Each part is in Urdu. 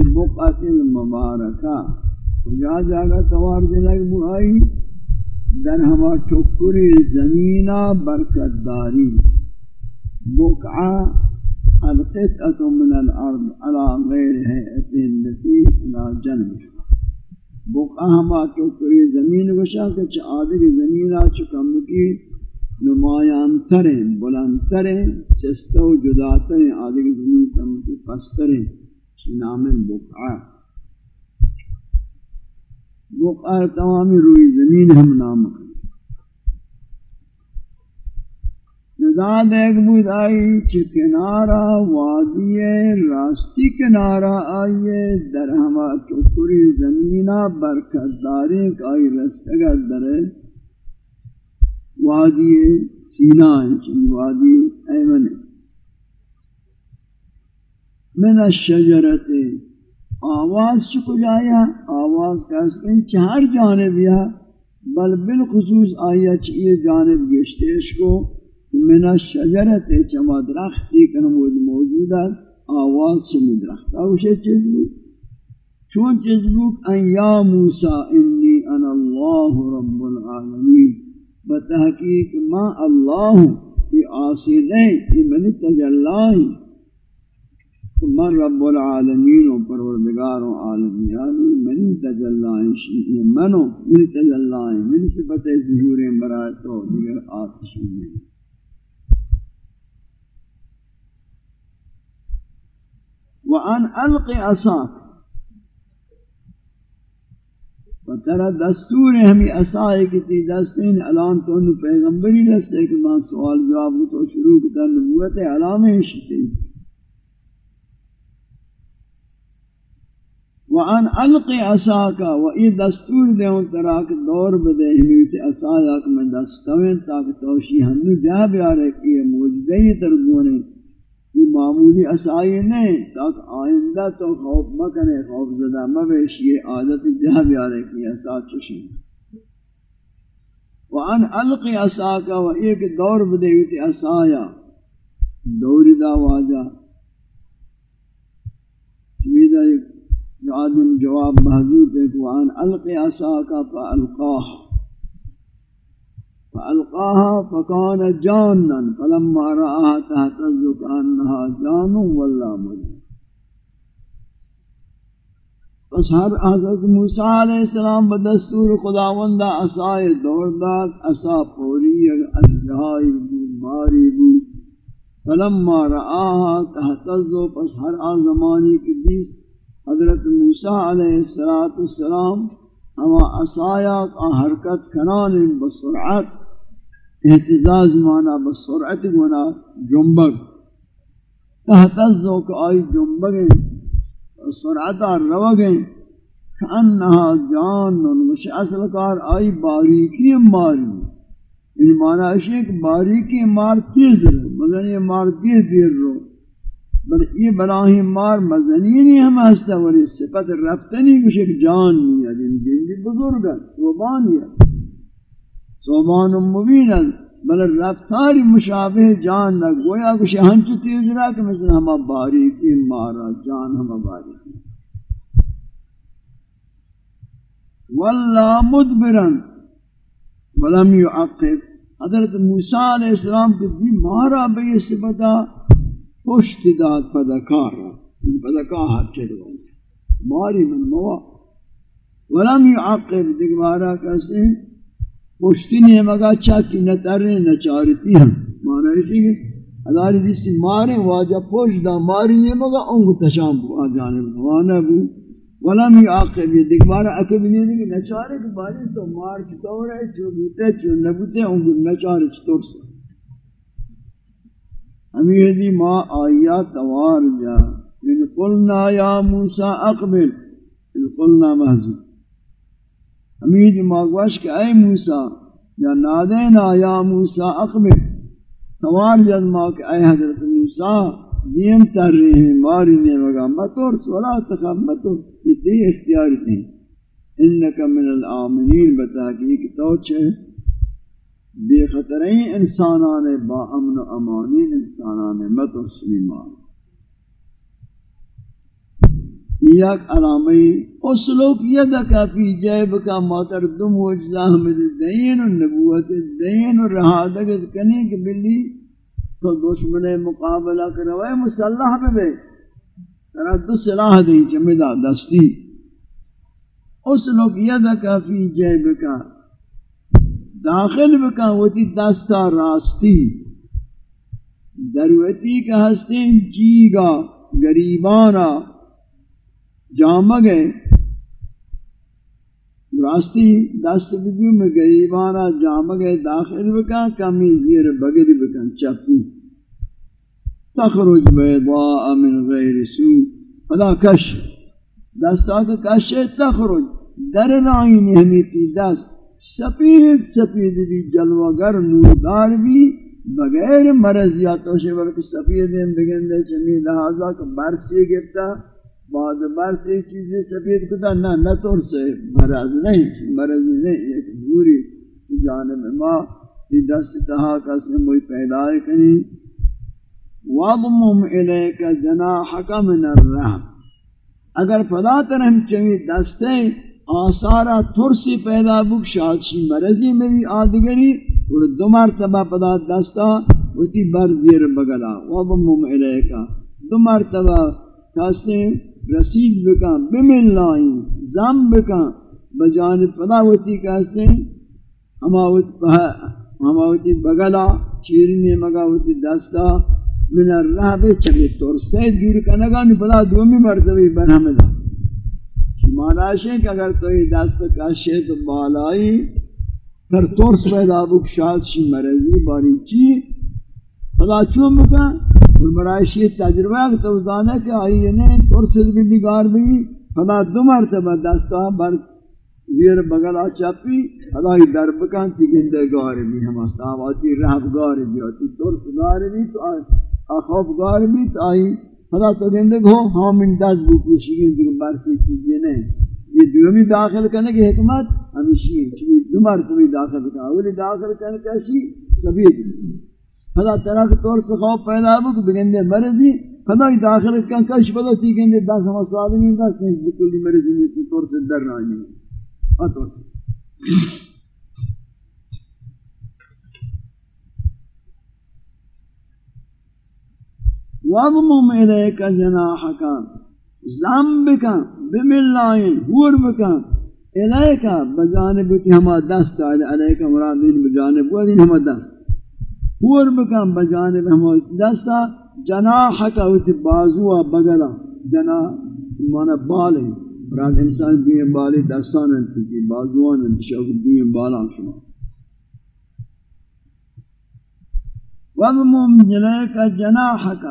البقعة المباركة کجا جاگا توار دلگ بھائی؟ در ہما ٹکری زمینہ برکت داری بقعہ القطعة من الارض على غیر حیعت التي الى جنب۔ بقعہ ہما ٹکری زمین وشا کچھ آدھر زمینہ چکم کی نمایان تریں، بلند تریں سستو جدا تریں آدھر زمین کم کی پس پستریں نام بقعہ بقعہ تمامی روی زمین ہم نام کریں. نزاد ایک بود آئی چھ کنارا وادی راستی کنارا آئیے در ہما چکری زمینہ برکت داریں کہ آئی رستگا در وادی سینہ چنی وادی ایمن من الشجرت آواز چکو جایا آواز کہتے ہیں چہر جانب یا؟ بل بالخصوص آیا چیئے جانب گشتیش کو؟ من الشجرت چما درختی کہ ہم موجود ہے آواز چمی درخت؟ اوشے چیز بود؟ چون چیز بود؟ ان یا موسیٰ انی انا اللہ رب العالمین. بتحقیق ما اللہ ہوں یہ آسی نہیں یہ منی تجلائی. من رب العالمین و پروردگار و عالمیانی منی تجلائیں شیئی منو منی تجلائیں منی صفت ظہوریں برای تو دیگر آتشی نہیں وان الق عصاک. فترى دستور ہمیں عصائے کی تی دستین الان تو انہوں پیغمبری دستے کہ میں سوال جواب تو شروع کتا نبوت علامہ شتے وان القی عصاکا و ای دستور دے ہوں تراک دور بدے ہمیت عصایا کہ میں دستویں تاک توشی ہنو جا بیارے کہ یہ موجزہی ترگونے یہ معمولی عصائی نہیں تاک آئندہ تو خوف مکنے، خوف زدہ مبیش، یہ عادت جا بیارے کہ یہ عصا چشی۔ وان القی عصاکا و ایک دور بدے ہمیت عصایا دوری دا واجہ چمیدہ ایک آدم جواب محضوب ہے کہ وان القی عصاکا فالقاہ. فالقاها فكان جانا فلما رآها تهتز كأنها جان ولا مجن. پس ہر حضرت موسیٰ علیہ السلام بدستور خداوندہ عصای دور داد، عصا پوری اشجائی بو ماری بو فلما رآها تهتز پس ہر آزمانی کی دیست حضرت موسیٰ علیہ السلام ہما عصایا کا حرکت کنان بسرعت احتزاز مانا بسرعت گنا جنبگ۔ تحتزو کہ آئی جنبگیں سرعتا روگیں کانہا جانن وش اصل کار آئی باریکی ماری۔ یعنی مانا ہے کہ باریکی مار تیز رو، مگر یہ مار تیز دیر رو۔ بل یہ براہی مار مزنینی ہم ہستا، ولی صفت رفتنی کچھ ایک جان نہیں ہے جن بزرگ ہے، صوبان ہے۔ صوبان مبین ہے بل رفتاری مشابہ جان نہ گویا کچھ ہنچ تیز رہا کہ مثل ہما باریکی مارا، جان ہما باریکی۔ واللہ مدبرن، ولم يعقب حضرت موسیٰ علیہ السلام کو بھی مارا بے صفتا پشت داد پدکار را. پدکار ہاتھ چلے ماری من موا. ولم يعقب دگوارا کیسے پشتی نہیں مگا چاکی نہ ترنے نہ چارتی ہم مانا ہے کہ ہزاری دیسی مارے واجہ پوش دا ماری نہیں مگا انگو تشام بو. آجانے بوانا بو ولم يعقب یہ دگوارا عقب نہیں دیگی نہ چارے کہ باری تو مار چطور ہے؟ چو بوتے چو نبوتے انگو نہ چارے چطور سے ہمیں ما آیا توار جا. ان قلنا یا موسیٰ أقبل. ان قلنا محضور ہمیں ما گوش کہ اے موسیٰ یا نادینا یا موسیٰ أقبل. توار جد ما کہ اے حضرت موسیٰ دیم تر رہے ہیں ماری نے مگا مطور سولا تخب مطور. یہ دی اختیاری تھی. انکا من الآمنین بتحقیق توچے بے خطرین انسانان با امن و امانی انسانان مت و سلیمان. یک علامی اسلوک یدک فی جیب کا موتر دم وجزا حمد دین و نبوت دین و رہادگت کنی کہ بلی تو دشمن مقابلہ کروائے مسلح پہ بے. ترہ دو سلاح دیں چمیدہ دستی. اسلوک یدک فی جیب کا داخل بکا ہوتی دستا راستی. دروتی کا ہستیں جیگا، گریبانا. جامع گئے. راستی دست بگو میں گریبانا جامع داخل بکا کمی زیر بگر بکن، چپی. تخرج بیضاء من غیر سو فلا کش. دستا کا کش تخرج. در رائنی یعنی ہمیں دست. سپید سپید بھی جلوگر نوردار بھی، بغیر مرض یا توشے ورک سپید بگن دے چمی لہذا کہ برسی گفتا بعد مرض ایک چیزیں سفید کتا، نہ نہ طور سے مرض نہیں مرض نہیں، ایک دوری جانب ما یہ دست تہا کا سموئی پیدا کنی۔ وَضْمُمْ إِلَيْكَ جَنَاحَكَ مِنَ الرَّحْمِ۔ اگر پدا ترہم چوی دستے آثارا ترسی پیدا بک، شادشی مرضی میں بھی آدگری اور دو مرتبہ پدا دستا، وتی بر زیر بگلا وَضْمُمْ إِلَيْكَ دو مرتبہ کاسے رسید بکا، بمن لائیں زم بکا بجانب پدا پداوتی کہستے ہماوتی بگلا چیرنی مگاوتی دستا، من الرحب چمی ترسے دور کنگا، نی پدا دومی مرتبی برحمدہ مانا ہے کہ اگر تو دست کاشے تو بالائی پھر ترس پیدا بک شاد شی مرضی، باری چی؟ خدا چون بکا اور مرائشی تجربہ تو دانا کہ آئی نے اور سد بھی نگار بھی خدا دو مرتبہ دستا ہاں بر زیر بغل چپی خدا ہی در بکان تی گندے گار بھی ہم صاحب آتی رہب گار بھی آتی، ترس گار بھی تو اخوف گار بھی تو آئی۔ خدا تو گندے گو ہاں من دس بو پوشی گندے برسی چیزیں نہیں یہ دومی داخل کرنے کی حکمت ہمیشی ہے چونکہ دو مرتبہ داخل کرنے اولی داخل کرنے کی کیسی سبھی خدا طرح کے طور سے خوف پیدا ہو کہ بگندے مرضی. خدا ہی داخل کن کش بدا تی گندے دس ہم سوال نہیں دس نہیں بکلی مرضی نہیں سے طور سے در رہا نہیں آتو وَضْمُمْ إِلَيْكَ جَنَاحَكَ زَمْبِكَ بِمِلَّائِن هُرْبِكَ إِلَيْكَ، بجانب تی ہما دست آئے علیکہ مرادین بجانب ودین ہما دست. پور بکن بجانب ہمو دستا جناح کا ہوتی بازو بگلا جناح مانا بال ہے. براد انسان دیئے بالی دستان انتی بازوان انتی شاکر دیئے بالا شما. وَضْمُمْ جَلَيْكَ جَنَاحَكَ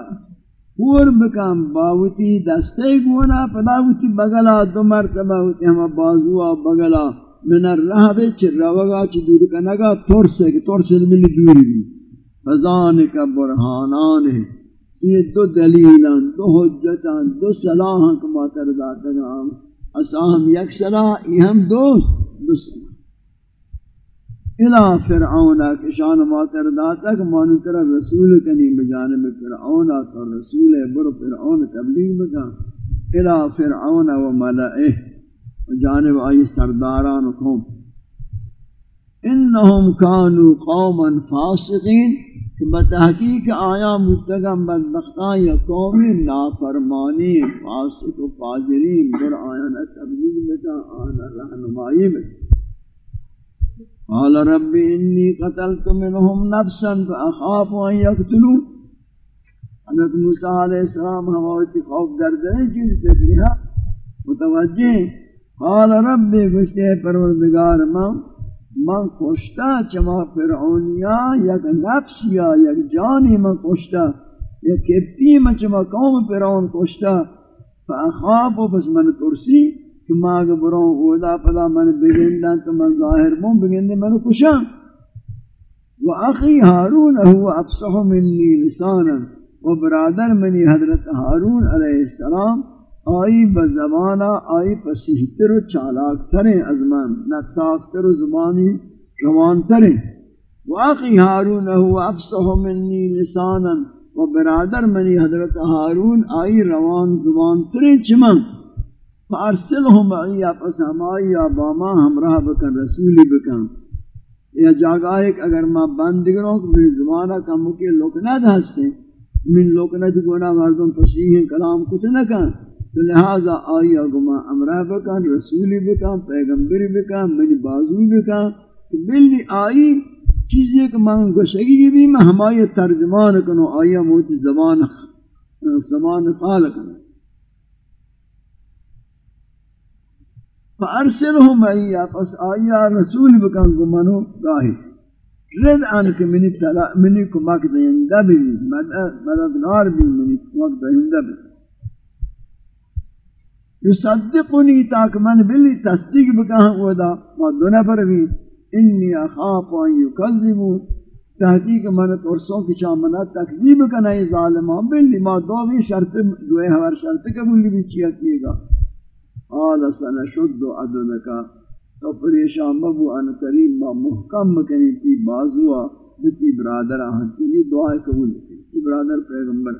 پور بکن باوتی دستے گونا پداوتی بگلا دو مرتبہ ہوتی ہما بازو بگلا من الرہب چھ روگا چھ دور کنگا ترسے کہ ترسے ملی دوری بھی فضان کا برہانان۔ ہے یہ دو دلیلان، دو حجتان، دو صلاحاں کا ماتر ذاتگام اساہم یک صلاح، یہ ہم دو دو صلاح۔ الہ فرعون کہ کشان ماتر داتک مانو ترہ رسول کنی بجانب فرعون تو رسول بر فرعون تبلیغ بکا۔ الہ فرعون و ملئہ جانب آئی سرداران قوم۔ انہم کانو قوما فاسقین۔ کہ بتحقیق آیا متگم بدبختان یا قومی نافرمانی، فاسق و فاجرین، بر آیانا تبلیغ بتا آنا رہنمائی بتا قال رب انی قتلت منهم نفسا فاخاف ان يقتلون. حضرت موسیٰ علیہ السلام ہمارتی خوف درد ہے چیز تکریہ متوجہ قال رب گشتے پروردگار ماں من کشتا چما فرعونیا یک نفسیا یک جانی من کشتا یک کبتی من چما قوم فرعون کشتا فاخاب و بس من ترسی۔ کہ ما اگر برون اودا پدا من بگندن تو من ظاہر بون بگندن من کشا و اخی حارون هو افصح منی لسانا۔ و برادر منی حضرت حارون علیہ السلام۔ آئی بزبانا آئی پسیحتر و چالاک از من۔ نتافتر و زبانی روان تریں۔ واقعی حارون هو افصح منی لسانا۔ و برادر منی حضرت حارون آئی روان زبان تریں چمن۔ فارسلهم معي پس ہمائی باما ہمراہ بکن، رسولی بکن. یا جاگا ہے کہ اگر ما بندگروں کو میری زمانہ کا مکی لوکنت ہستے. من لوکنت گونا مردم فسیح کلام کچھ نہ کن. تو لہذا آئی اگما امرہ بکن، رسولی بکن، پیغمبری بکن، منی بازوی بکن. تو بلی آئی، چیزی کہ من گوشگی بھی میں ہمائی ترجمان کنو، آئی موتی زبان زبان خالق کنو. فارسلهم معي پس آیا رسول بکن کو منو گاہی. رد ان کہ منی تلا، منی کو مک دیندا بھی مددگار بھی منی کو مک دیندا بھی یصدقنی تاک من بلی تصدیق بکن ودا ما دو نفر بھی انی اخاف ان یکذبون. تحقیق من ترسوں کی شامنا تکذیب کنا ظالمان، بلی ما دو بھی شرط دوے ہمار شرط قبول بھی کیا کیے گا قال سنشد عددك تو پریشان مبو ان کریم ما محکم کنی تی بازوا بتی برادر آہنتی یہ دعا قبول کی. برادر پیغمبر.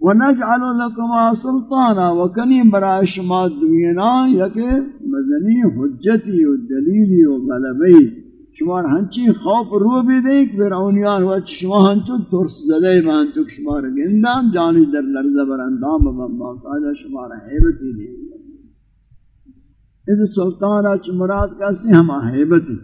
ونجعل لكما سلطانا، وکنی برای شما دوینا یک مزنی حجتی و دلیلی و غلبی. شمار ہنچی خوف رو بھی دے کہ فرعونیان ہوا شما ہنچو ترس زدے میں ہنچو شمار گندام جانی در لرزہ بر اندام بمبا قائدہ شمار حیبتی دے اس سلطان اچ مراد کسی؟ ہما حیبتی.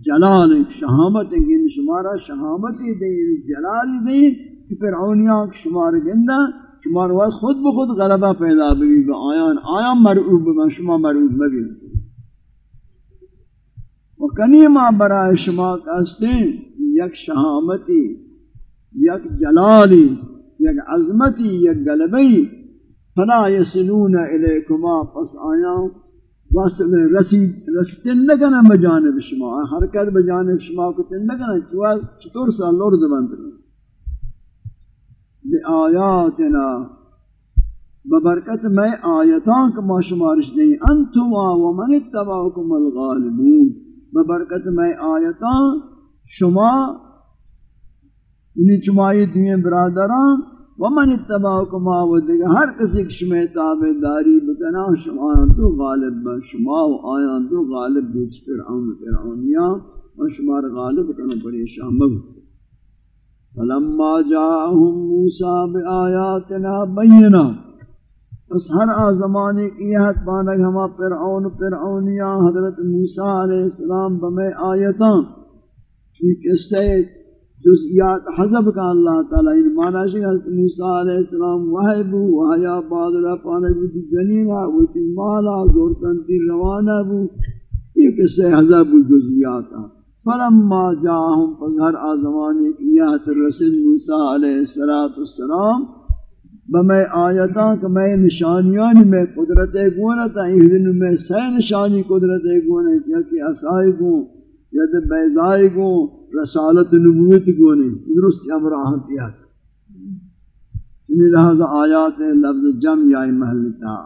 جلال شہامت گند شمارا شہامتی دے جلالی دے کہ فرعونیان شمار گندہ شمار وقت خود بخود غلبہ پیدا بھی آیان. آیان مرعوب بما شما مرعوب مبین و کنیما برای شما کہستے یک شہامتی، یک جلالی، یک عظمتی، یک گلبی فلا یسلون الیکما پس آیا وصل رسید رستن نکنا بجانب شما۔ حرکت بجانب شما کتن نکنا چطور سا لرد بند بی آیاتنا، ببرکت میں آیتان کما شمارش دیں۔ انتما ومن اتباکم الغالبون۔ ببرکت میں آیتاں شما یعنی شمائی دین برادران، ومن اتباکما و دیگر ہر کسی کی شما تابداری بکنا شما تو غالب با شما و آیان تو غالب بیچ فرعون فرعونیاں و شما غالب کنا پریشان مگو. فلما جاءهم موسیٰ بآیاتنا بیننا اس ہر آزمانے کی حد پانک ہما فرعون فرعونیاں، حضرت موسیٰ علیہ السلام بمیں آیتاں۔ کی قصہ جزئیات حضب کا اللہ تعالیٰ ان معنی شکل حضرت موسیٰ علیہ السلام وحیبو وحیا بادلہ پانک بودی جنینہ ویتی مالا زورتن تی روانہ بو۔ یہ قصہ حضب جزئیات۔ فلما جاہم، پس ہر آزمانے کی حد رسل موسیٰ علیہ السلام بمیں آیتاں کہ میں نشانیاں میں قدرت گونا تا دن میں سی نشانی قدرت گونا کیا کہ اسائی گو ید بیزائی گو رسالت نبوت گونے درست امراہ تیات انہی یعنی لہذا آیات لفظ جم یا محلتا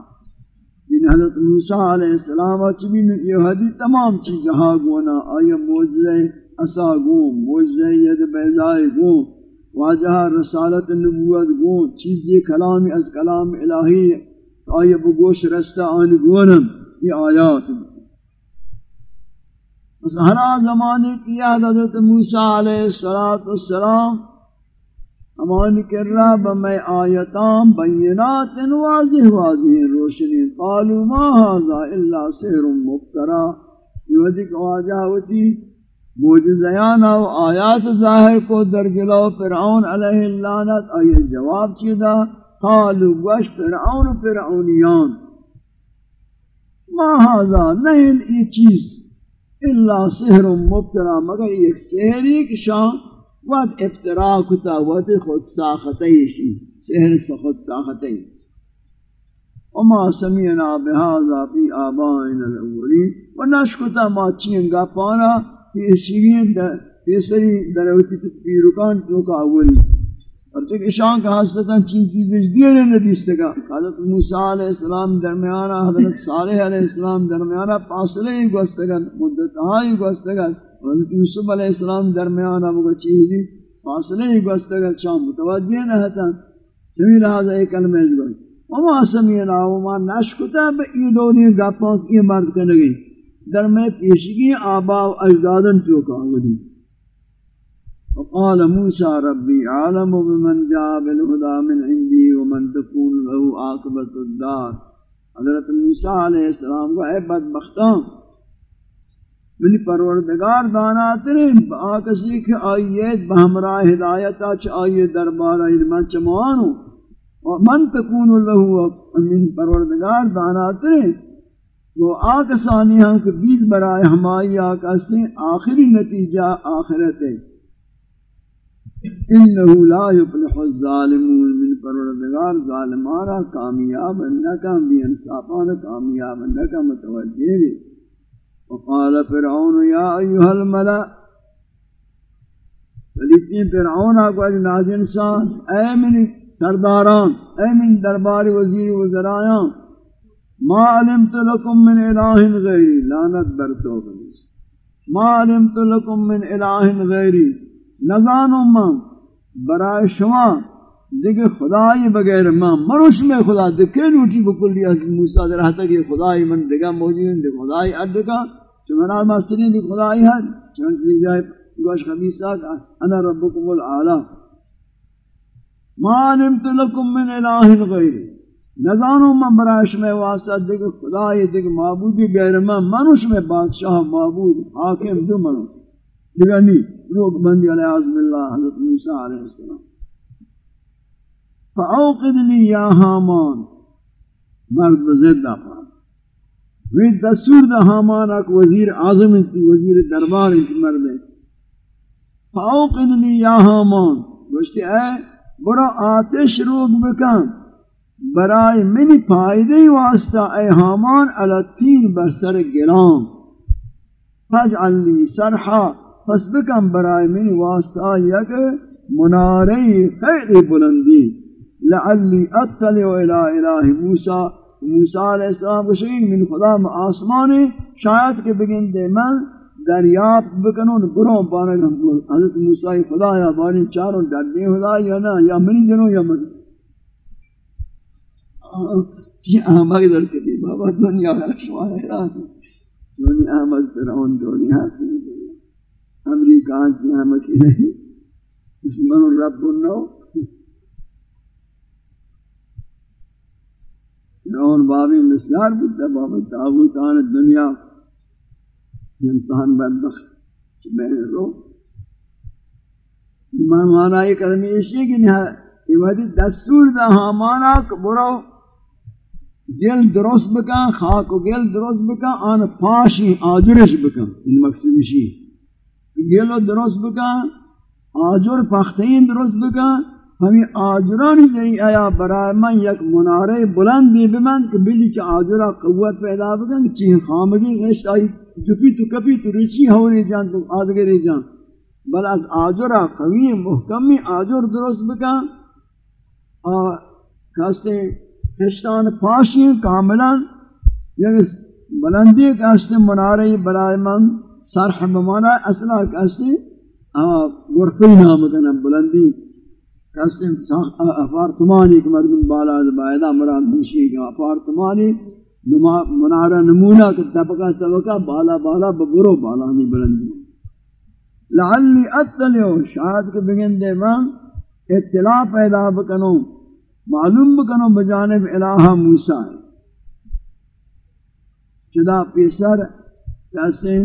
جن یعنی حضرت موسیٰ علیہ السلام چبین یہ حدیث تمام چیز ہاں گونا، آیا موجزہ اسا گو موجزہ ید بیزائی گو واجہ رسالت نبوت گون، چیزی کلام از کلام الہی آئی بگوش رستہ آن گونم، یہ آیات بس ہر زمانے کی حضرت موسیٰ علیہ السلام امان کر رہا بمی آیتان بینات واضح واضح روشنی، قالوا ما هذا الا سحر مفترا یہ وجہ واجہ ہوتی موجزیان و آیات ظاہر کو در جلو فرعون علیہ اللعنت آئی جواب چیدہ قالو گوش فرعون فرعونیان. ما هذا نہیں یہ چیز الا سحر مبتلا، مگر ایک سحری کی شان وقت افترا کتا، وقت خود ساختی شی سحر خود ساختی وما سمعنا بهذا في آبائنا الأولين ونشكت ما چینگا پانا پیشگین پیسری دروتی تفیرکان تو کا اولی اور چک اشان کا حسدتاں چیز چیزیں دینے ندیستگا حضرت موسیٰ علیہ السلام درمیانا حضرت صالح علیہ السلام درمیانا پاسلے ہی گوستگا مدت ہی گوستگا حضرت یوسف علیہ السلام درمیانا مگا چیز دی پاسلے ہی گوستگا شام متوجہ نہ ہتا۔ سمی لہذا ایک کلمہ اس گوست وما سمینا وما نشکتا با ای دوری گپاں کی مرد کنگی در میں پیشگی آبا و اجدادن چوکا گدی وقال موسى ربي عالم بمن جاء بالهدى من عندي ومن تكون له عاقبة الدار۔ حضرت موسیٰ علیہ السلام کو اے بدبختان منی پروردگار دانا ترین با کسی کہ آئیت بہمراہ ہدایتا چھ آئیت دربارہ من چمانو من تکون له من پروردگار دانا ترین وہ آکسانی ہم کہ بیت برائے ہمائی آکسیں آخری نتیجہ آخرت ہے۔ انہو لا یفلح الظالمون من پروردگار ظالمارا کامیاب انکا بھی انصافان کامیاب انکا متوجہ بھی۔ وقال فرعون یا ایوہ الملأ۔ فلیتین فرعون آکو اج نازن سان اے من سرداران، اے من دربار وزیر وزرایان ما علمت لکم من الہ غیری لانت برتو بلیس ما علمت لکم من الہ غیری نزانو من برای شما دیگه خدای بغیر من مروش میں خدا دکے لوٹی بکلی از موسیٰ در حتی کہ خدای من دیگه موجود دیگه خدای ادکا چمنا مسترین دیگه خدای ہے چون سی جائے، گوش خبیصہ انا ربکم العالی ما نمت لکم من الہ غیری نزانو من برایش میں واسطہ دیگه خدای دیگه معبودی غیر من، منوش میں بادشاہ معبود، حاکم دو منوش دیگه نی، روک بندی علیہ عظم اللہ، حضرت موسیٰ علیہ السلام. فاوقدنی یا حامان، مرد بزد آفان وی دستور دا حامان اک وزیر اعظم انتی، وزیر دربار انتی مرد. ہے فاوقدنی یا حامان، گوشتی، اے، برا آتش روک بکن. برای منی فائدے واسطہ اے حامان علی تین برسر گرام فجعل لی سرحا، پس بکم برای من واسطہ یک مناری خیلی بلندی. لعلی اطلع الى الہ موسیٰ. موسیٰ علیہ السلام کو شکل من خدا آسمانی. شاید کہ بگن دے من دریافت بکنون بروں پانے حضرت موسیٰ خدا یا بانی چاروں ڈردی خدا یا نا یا منی جنوں یا من یہ آمد در کبھی بابا دنیا شما حیران دنیا۔ آمد فرعون دنیا حاصل امریکہ کی آمد کی نہیں۔ دشمن رب نو فرعون بابی مسلار بودتا بابی تاغوتان دنیا۔ انسان بدبخت بین رو۔ ایمان مانا یہ کلمی اشیاء کی نہا یہ وحدی دستور دا ہاں، ہمانا کہ برو۔ گل درست بکن، خاک و گل درست بکن، آن پاشی آجرش بکن. ان مقصد اشیاء گلو درست بکن، آجر پختین درست بکن. ہمیں آجرانی زی آیا برای من یک منارے بلند بھی بمن کہ بلی چا آجرہ قوت پیدا بکن؟ کہ چیہ خامگی غشت آئی جپی تو کپی تو ریچی ہوری جان، تو آدگری جان. بل از آجرہ قوی، محکمی آجر درست بکن. کہستے خشتان پاشی کاملا یک بلندی کہستے منارے برای من، سرح بمانا اصلا کسی غرفی نام کنا یعنی بلندی کسی افارتمانی که مردم بالا بایدہ مراد ہمشی کہ افارتمانی منارہ نمونہ کہ طبقہ طبقہ بالا بالا، ببرو، بالا ہمیں بلندی۔ لعلی اطلعو شاید کہ بگن دے من اطلاع پیدا بکنو معلوم بکنو بجانب الہ موسیٰ چدا پیسر کیسے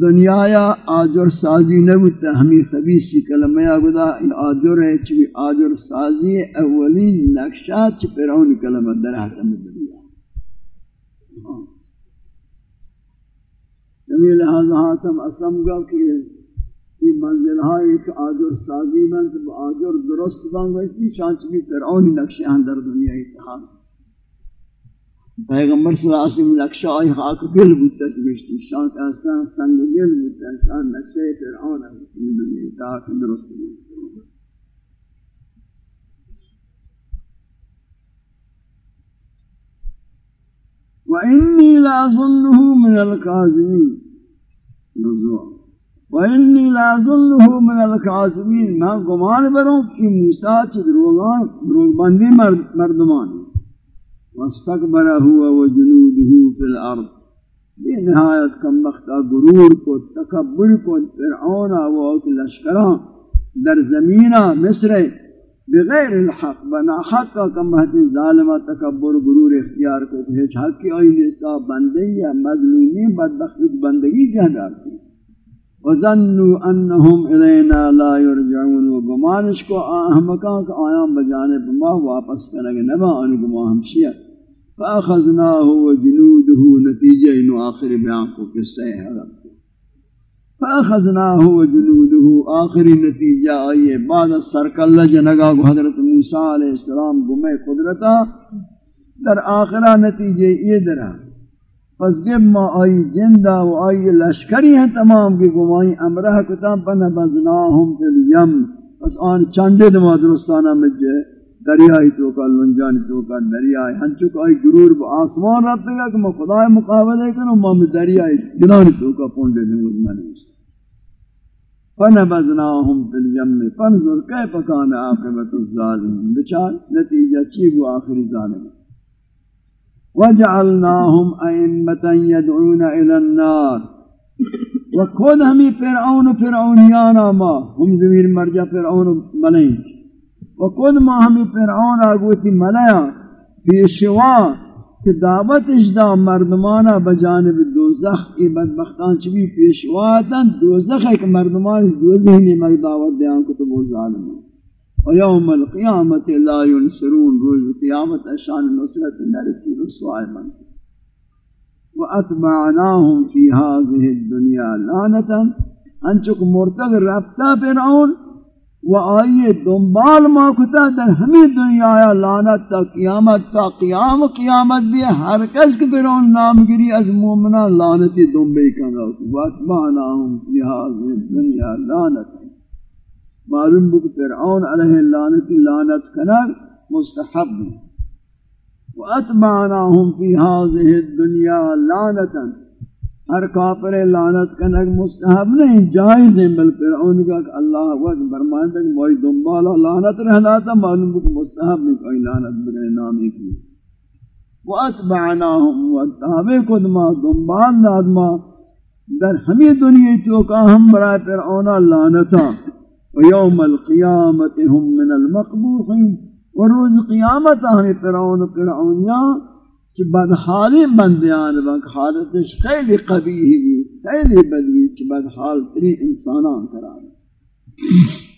دنیا یا آجر سازی نبوتا ہمیں خبیصی کلمہ یا گدا آجر ہے چوی آجر سازی اولین نقشہ چی پیرون کلمہ در حتم دنیا۔ ہاں۔ سمی لہذا حاتم اسلام گا کہ یہ منزل ہے کہ آجر سازی من تو آجر درست بانگا اس لیے شانچ بھی پیرون نقشہ در دنیا اتحاد پیغمبر صلی اللہ علیہ وسلم نقشہ آئی خاک گل بودتا چکشتی شان کا اسلام سنگ گل بودتا انسان نقشہ فرعون ہے دنیا تاک درست بودتا وإني لأظنه من الكاذبين۔ نزوع وإني لأظنه من الكاذبين ما گمان بروں کہ موسیٰ چھ دروغان دروغ مردمان واستكبر هو وجنوده في الأرض۔ بے نہایت کم وقتا غرور کو تکبر کو فرعون و لشکران در زمینہ مصر۔ بغیر الحق بنا حق کا کم ظالمہ تکبر غرور اختیار کو کہ حق کی آئی نسا بندی یا مظلومی بدبخت بندگی کیا ڈالتی وظنوا انہم الینا لا یرجعون و گمانش کو احمقان کا آیام بجانب ما واپس کرنے نبا ان گمان ہمشیت فاخذناه وجنوده نتیجہ انو آخر بیان کو قصہ ہے حضرت فاخذناه وجنوده آخری نتیجہ آئیے بعد سرکل جنگا کو حضرت موسیٰ علیہ السلام گمے قدرتا در آخرہ نتیجہ یہ درہ۔ پس گب ما آئی جندہ و آئی لشکری ہیں تمام کی گمائی امرہ کتاب پنبذناہم فی الیم پس آن چندے دماغ درستانہ مجھے، دریائی تو کا، لنجانی تو کا، دریائی۔ ہنچو کا آئی گرور با آسمان رات گا کہ میں خدا مقابلے کروں میں دریائی دنانی تو کا پونڈے دیں گے میں نے فنبذناہم فی الیم فانظر کیف کان عاقبت الظالمین؟ بچار، نتیجہ چیب و آخری ظالم وجعلناہم ائمتا یدعون الى النار. وخود ہمیں فرعون فرعونیانا ما ہم ضمیر مرجع فرعون ملائیں و خود ما ہمیں فرعون آگوتی ملیا پیشوا کہ دعوت اجدا مردمانا بجانب دوزخ. ای بدبختان چوی پیشواتن دوزخ ایک مردمان دوزخ نیمک دعوت دیان کو تو وہ ظالم و یوم القیامت لا ینصرون روز قیامت اشان نصرت نرسی رسوائی من و اتبعناهم فی هذه الدنیا لانتا انچک مرتق رفتا فرعون و آئیے دنبال ما کتا در ہمیں دنیا آیا لانت تا قیامت تا قیام قیامت بھی ہر کس کے فرعون نام گری از مومنہ لانتی دنبے کنا واتباناہم فی حاضر دنیا لانت معلوم بک فرعون علیہ لانتی لانت کنا مستحب واتبعناہم فی حاضر الدنیا لانتا ہر کافر لعنت کنک مستحب نہیں، جائز ہے بل فرعون کا کہ اللہ وقت فرمائے کہ موئی دنبالا لعنت رہنا تھا، معلوم کو مستحب نہیں، کوئی لعنت بگنے نامی کی واتبعناہم واتابع قدما دنبال نادما در ہمیں دنیا چوکا ہم برای فرعون لعنتا ویوم القیامت ہم من المقبوحین وروز قیامت ہمیں فرعون فرعونیاں کہ بدحالی بندیان بک حالتش خیلی قبیحی بھی خیلی بدوی کہ بدحال تری انسانان کران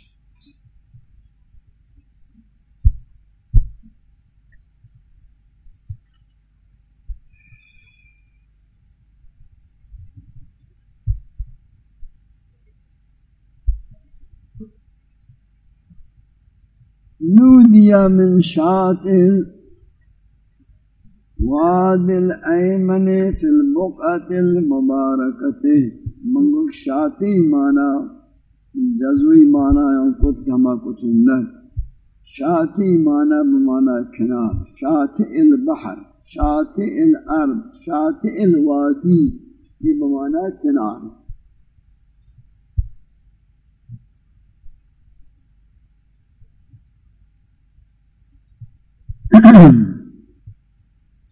نودیا من شاطر واد الایمن فی البقعت المبارکت منگل شاتی مانا، جزوی مانا، یا کت کما کچھ اندر شاتی مانا بمانا کنار شاتی البحر شاتی الارض شاتی الوادی، یہ بمانا کنار۔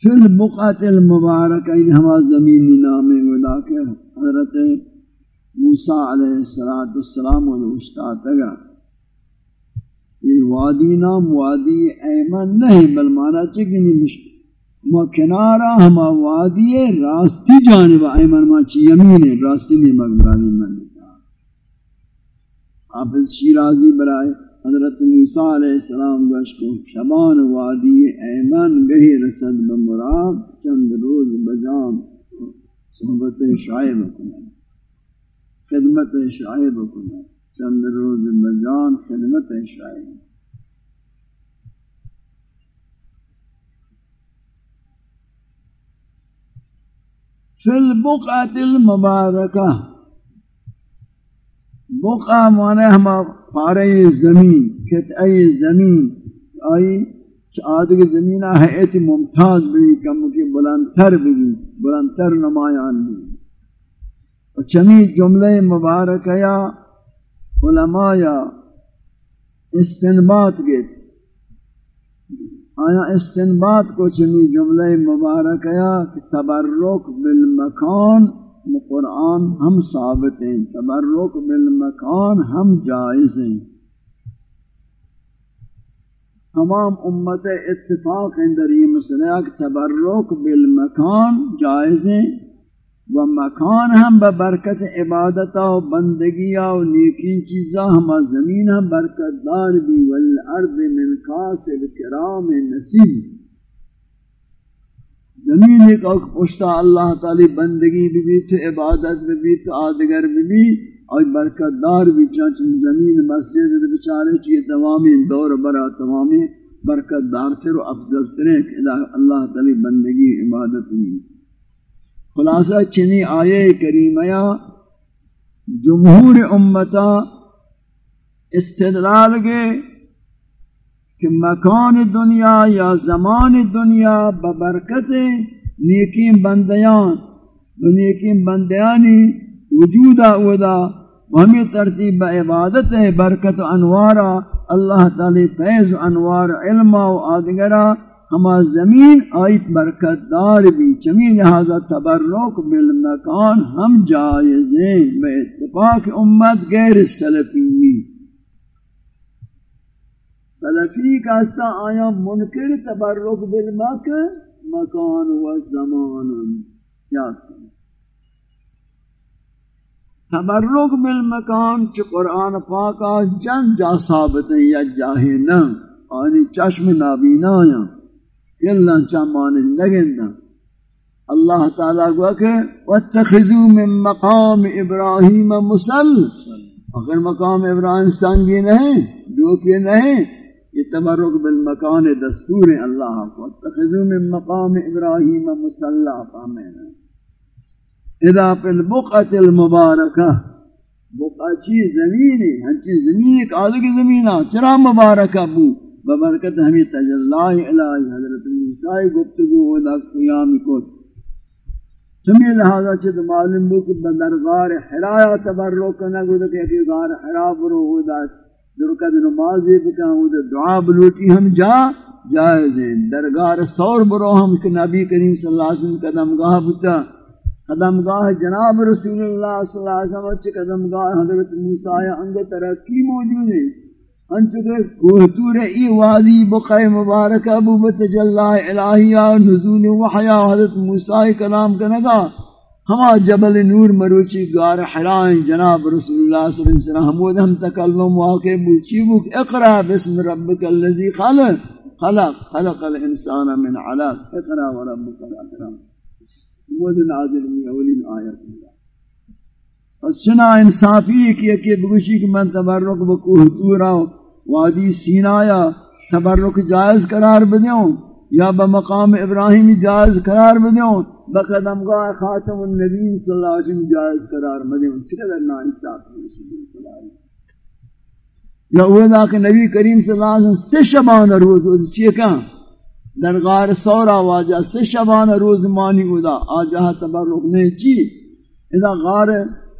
فی البقعت المبارک این ہما زمین نام ودا کے حضرت موسیٰ علیہ السلام و استاد تگا یہ وادی نام وادی ایمن نہیں، بل مانا چکنی مشکل ما کنارا ہما وادی راستی جانب ایمن، ما چی یمین، راستی نہیں مقبرالی من۔ حافظ شیرازی برائے حضرت موسیٰ علیہ السلام گوش کو شبان وادی ایمن گہی رسد بمراب چند روز بجام صحبت شعیب کنا خدمت شعیب کنا چند روز بجام خدمت شعیب. فی البقعة المبارکہ بقع مانے ہما پارے زمین قطعی زمین، آئی آدھگ زمینہ ہے، ایتی ممتاز بھی، کم کی بلندتر بھی، بلندتر نمایان بھی۔ اور چمی جملے مبارک یا علماء یا استنبات گیت آیا استنباد کو چمی جملہ مبارک ہے کہ تبرک بالمکان۔ قرآن ہم ثابت ہیں، تبرک بالمکان ہم جائز ہیں۔ تمام امت اتفاق ہیں در یہ مسئلہ کہ تبرک بالمکان جائز ہیں و مکان ہم ببرکت عبادت و بندگی و نیکی چیزا ہم زمین ہم برکت دار بھی، والارض من قاسب کرام نصیب۔ زمین ایک اوک پشتا، اللہ تعالی بندگی بھی بھی تو عبادت بھی بھی تو آدگر بھی بھی اور برکت دار بھی چانچہ زمین، مسجد بچارے چیئے تمامی دور برا تمامی برکت دار تر و افضل ترین اللہ تعالی بندگی، عبادت نہیں خلاصہ، چنی آئے کریمیا جمہور امتا استدلال گے کہ مکان دنیا یا زمان دنیا ببرکت نیکی بندیان نیکی بندیانی وجود اودا وہمی ترتیب عبادت برکت انوارا، اللہ تعالی فیض و انوار، علم و آدگرہ، ہما زمین آیت برکت دار بھی، چمی لہذا تبرک بالمکان ہم جائزیں، بے اتفاق امت غیر سلفی سلفی کا آیا منکر تبرک بالمک مکان و زمان. یاد کریں تبرک بالمکان چھ قرآن پاکا جن جا ثابت ہیں یا جاہی نا آنی چشم نابینا یا اللہ چامان لگندا اللہ تعالیٰ کو کہ واتخذوا من مقام ابراہیم مسل اگر مقام ابراہیم سنگی نہیں جو کہ نہیں. یہ تبرک بالمکان دستور اللہ کو واتخذوا من مقام ابراہیم مسلح فامین اذا فی البقعت المبارکہ، بقعہ چیز زمینی، ہنچی زمین، ایک آدھگی زمینہ چرا مبارکہ بو؟ ببرکت ہمیں تجلائی الہی حضرت موسیٰ گفتگو ودا قیام کو سمی لہذا چھت معلوم بو کہ بندرگار حرایا تبرک نگو کہ کہ غار حرا برو ودا درکت نمازی بکا ودا دعا بلوٹی ہم جا، جائز ہیں درگار سور برو ہم کہ نبی کریم صلی اللہ علیہ وسلم قدم گاہ بتا قدم گاہ جناب رسول اللہ صلی اللہ علیہ وسلم اچھے قدم گاہ حضرت موسیٰ انگ ترقی موجود ہے انچکہ کوہتور ای وادی بقای مبارک ابو بتجلہ الہیہ نزول وحیہ حضرت موسیٰ کلام کنگا ہما جبل نور مروچی گار حرائن جناب رسول اللہ صلی اللہ علیہ وسلم حمود ہم تکلم واقع بوچی بک اقرا بسم ربک اللذی خلق. خلق خلق الانسان من علاق اقرا وربک الاکرام حمود نازل من اولین آیت اللہ پس چنا انصافی کیا کہ بگوشی کہ من تبرک بکوہ تورا وادی سینایا، تبرک جائز قرار بدیوں یا بمقام ابراہیم جائز قرار بدیوں بقدم گاہ خاتم النبی صلی اللہ علیہ وسلم جائز قرار بدیوں چقدر نا انصاف یا وہ کہ نبی کریم صلی اللہ علیہ وسلم سے شبان روز چیکاں در غار سورا واجہ سے شبان روز مانی ہودا آجہ تبرک نہیں چی؟ اذا غار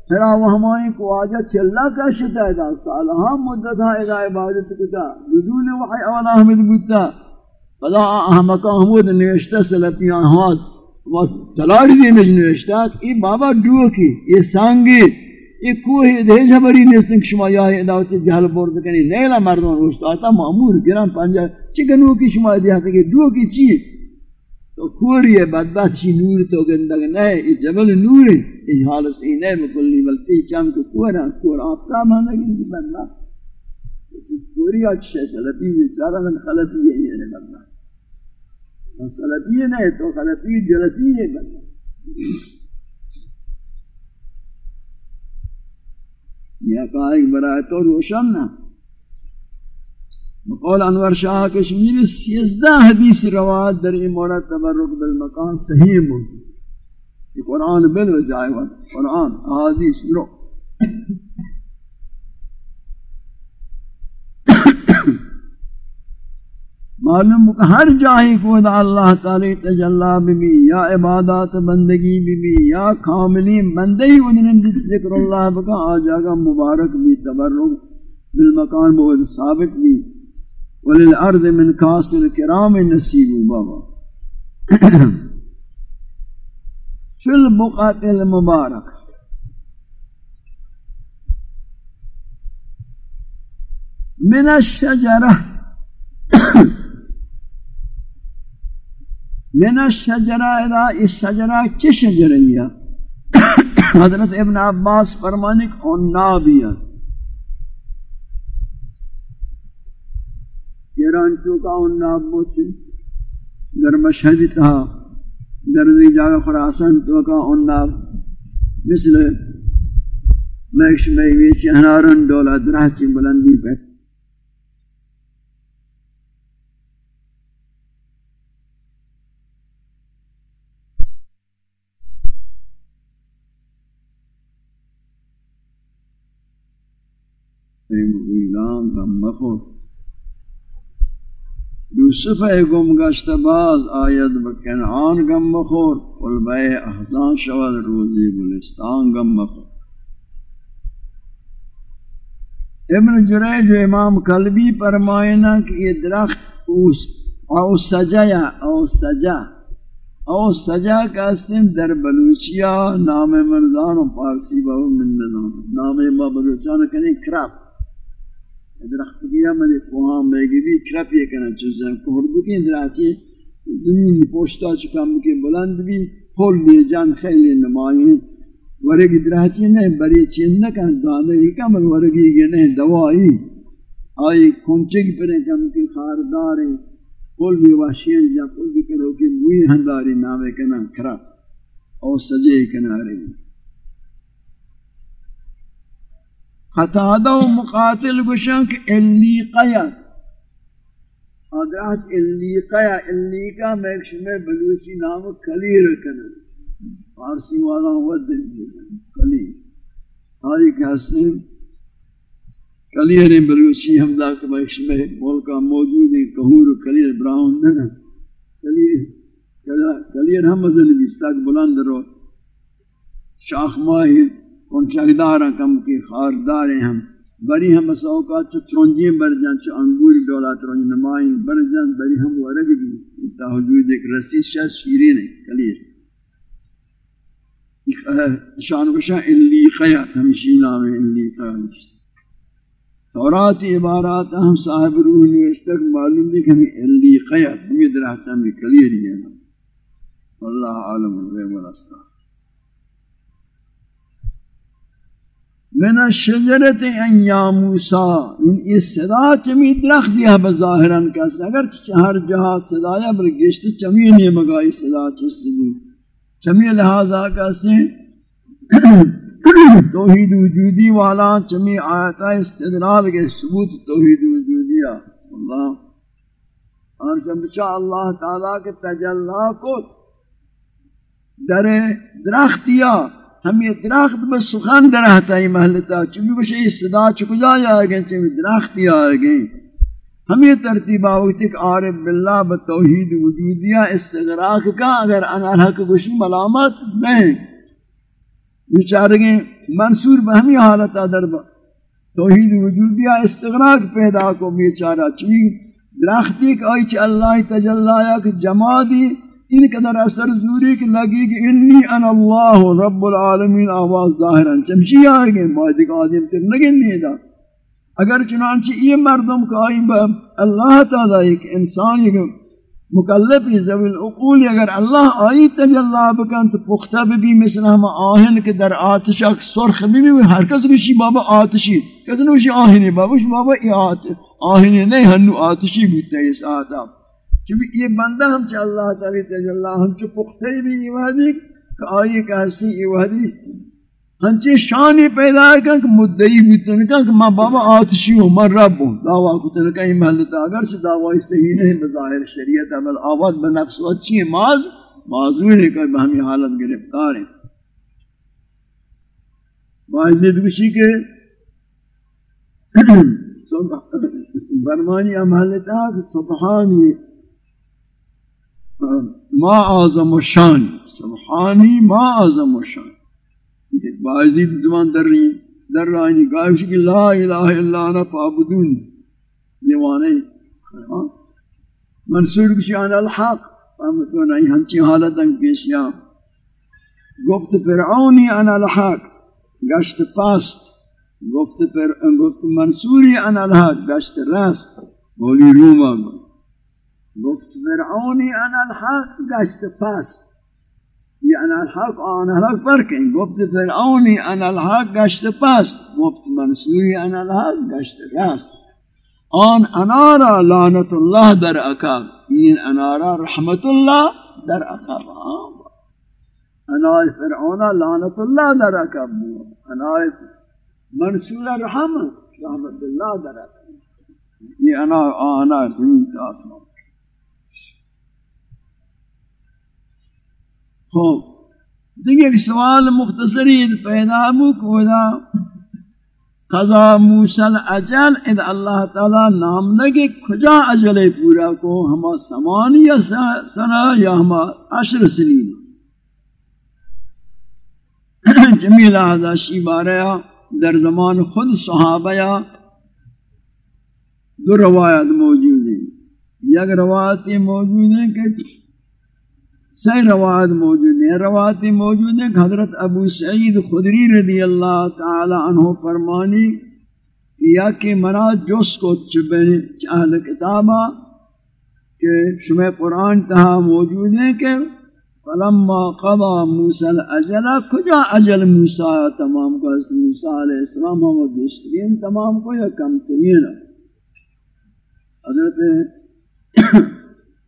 پھر ہمائیں کو آجا چلا کا شتا ہے دا سالہا مدتا ہاں ادا عبادت کتا، نزول وحی اولا حمد بودتا فلا احمقا حمود نوشتا سلطیان حواد تلاری دی نج نوشتا ای بابا ڈو کی یہ سانگی یہ کوئی دیجہ بری نیستن شما یا اداوتی جہل بورد کنی. نیلا مردمان روشتا آتا معمول گران پانجا چکنو کی شما دیہتا کہ ڈو کی چیز تو کوری ہے بدبخت چی نور تو گندگ نہیں یہ جبل نور ہے یہ حالت ہی نہیں مکلی بلتی چم کو کورا کورا آفتا مانا گندگ بدبخت. کوری اچھے سلطی ہے چارا من خلطی ہے یہ نہیں بدبخت. سلطی نہیں تو خلطی جلطی ہے بدبخت یہ کہا ایک برای تو روشن نہ مقول انور شاہ کشمیر سیزدہ حدیث روایت در این تبرک بالمکان صحیح موجود یہ قرآن بل جائے وقت قرآن حدیث رو معلوم کہ ہر جاہی کو دا اللہ تعالی تجلا بھی یا عبادات بندگی بھی یا کاملی بندگی ودن ذکر اللہ بکا آجا آجاگا مبارک بھی، تبرک بالمکان بہت ثابت بھی۔ وللارض من کاسر کرام نصیب بابا۔ فی البقعت المبارک۔ من الشجرہ۔ من الشجرہ اذا اس شجرہ چی شجرہ حضرت ابن عباس فرمانک عنابیہ ایران چوکا عناب موچن در مشہدی تہا در دی جاگہ خراسان توکا چوکا عناب مثل میکش میویچی ہنارن دولت رہ چی بلندی پہ۔ غیلان غم مخور گم گشت باز آید بکنعان غم مخور قل احزان شود روزی گلستان غم مخور ابن جریج و امام قلبی فرمائنا کہ یہ درخت او سجا یا او سجا. او سجا کا اسم در بلوچیا، نام منزان و پارسی بہو من نظام نام ما بلوچان کنے کراپ درخت گیا مدی کوہاں میں گی کرپ یہ کنا چوزن کوہردو کی دراچے زمین پوشتا چکا مکے بلند بھی پھول دی جان، خیلی نمائیں ورگی دراچے نہیں، بری چین نکن دانے ہی کمل ورگی گے نہیں، دوائی۔ آئی کونچے کی پرے کم کی خاردار پھول بھی واشین جا پھول بھی کرو کہ موئی ہنداری نامے کنا کرپ اور سجے کنا رہی۔ قطادہ و مقاتل گشن کہ اللیقیا آدراج اللیقیا اللیقا میکش میں بلوچی نام کلیر کنن فارسی والا ود کلیر. آئی کہتے ہیں کلیر بلوچی حمدہ کے میکش میں ملکہ موجود ہیں کہور کلیر براؤن نگن کلیر. کلیر ہم مزن بھی ساک بلند رو شاخ ماہی کون چگدار کم کی خاردار ہم۔ بری ہم بس اوقات چو ترنجی بر جان، چو انگور دولا ترنج نمائیں بر جان، بری ہم ورگ بھی۔ تا حدود ایک رسی شاہ شیرین ہے کلیر۔ شان وشا اللی خیات ہمشی نام اللی خیات تورات عبارات ہم صاحب روح نوشتک معلوم دی کہ ہمیں اللی خیات ہمیں در حسن کلیر ہی ہے۔ اللہ عالم الغیب والاستار من الشجرت ان یا موسیٰ ان اس صدا چمی درخت یہ بظاہران کس، اگر چہر جہاں صدایا بل گشت، چمی نہیں مگائی صدا چس دی۔ چمی لہذا کسے توحید وجودی والا، چمی آیتا استدلال کے ثبوت توحید وجودیہ اللہ۔ اور سمجھا اللہ تعالیٰ کے تجلہ کو در درختیا ہم یہ درخت بس سخن درہتا ہے محلتا چونکہ بشے یہ صدا چکجا جائے گئے چونکہ درخت ہی آئے گئے ہم یہ ترتیب آوتی کہ عارب باللہ بتوحید وجودیہ استغراق کا اگر انالحہ کو ملامت نہیں بیچارے گئے منصور بہمی حالت در توحید وجودیہ استغراق پیدا کو بیچارہ، چونکہ درختی کہ آئی چھ اللہ تجلہ کہ جمع دی ان قدر اثر زوری کی لگی کہ انی انا اللہ رب العالمین. آواز ظاہرا چمشی آئے گئے بعد ایک آدم تک نگن نہیں دا اگر چنانچہ یہ مردم کا آئیں با اللہ تعالیٰ ایک انسان، ایک مکلف زوی العقول، اگر اللہ آئی تجلہ بکن، تو پختہ بھی مثل ہم آہن کے در آتش اک سرخ بھی بھی ہر کس بھی بابا آتشی. کس نوشی آہنی، بابا بابا آہنی نہیں ہنو آتشی بھی اس آتاب چونکہ یہ بندہ ہم چاہ اللہ تعالی تجلہ ہم چو پختے بھی یہ کہ آئی کہسی یہ وحدی ہم چاہ شانی پیدا ہے کہ مدعی بھی تو کہ ماں بابا آتشی ہوں میں رب ہوں دعویٰ کو تو یہ محلتا اگر سے دعویٰ صحیح نہیں بظاہر شریعت عمل آواز بنفس و اچھی ہے ماز معذور ہے کہ ہم یہ حالت گرفتار ہیں واجد گوشی کے برمانی عمالتا سبحانی ما اعظم و شان سبحانی ما اعظم و شان بعضی زمان در رہی در رہی گاوش کی لا الہ الا انا فعبدون دیوانے ہاں۔ منصور کشی عن الحق فهمتو نہیں یعنی ہنچی حالتا پیشیا گفت فرعونی عن الحق، گشت پاست۔ گفت پر گفت منصوری عن الحق، گشت راست۔ مولی روما گفت فرعونی عن الحق گشت یہ ان الحق آن الحق فرقیں گفت فرعونی ان الحق گشت پاست گفت منصوری ان الحق گشت راست. آن انارا لعنت اللہ در اکاب این انارا رحمت اللہ در اکاب انار فرعون لعنت اللہ در اکاب انار منصور رحمت رحمت اللہ در اکاب یہ انار انار زمین آسمان. خوب. دیکھ ایک سوال مختصری پیدا مو کودا. قضا موسل اجل اد اللہ تعالی نام لگے کجا اجل پورا کو؟ ہما سمانیہ سنا یا ہما عشر سنین؟ جمیل آدھا شی باریا در زمان خود صحابیا دو روایت موجود ہیں۔ یک روایتی موجود ہیں کہ سی روایت موجود ہیں روایتی موجود ہیں حضرت ابو سعید خدری رضی اللہ تعالی عنہ فرمانی یا کہ منا جس کو چبنی چاہل کتابا کہ شمع قرآن تہا موجود ہیں کہ فلما قضا موسیٰ الاجل کجا اجل موسیٰ؟ تمام کو حضرت موسیٰ علیہ السلام ہم بیشترین تمام کو یا کم ترین۔ حضرت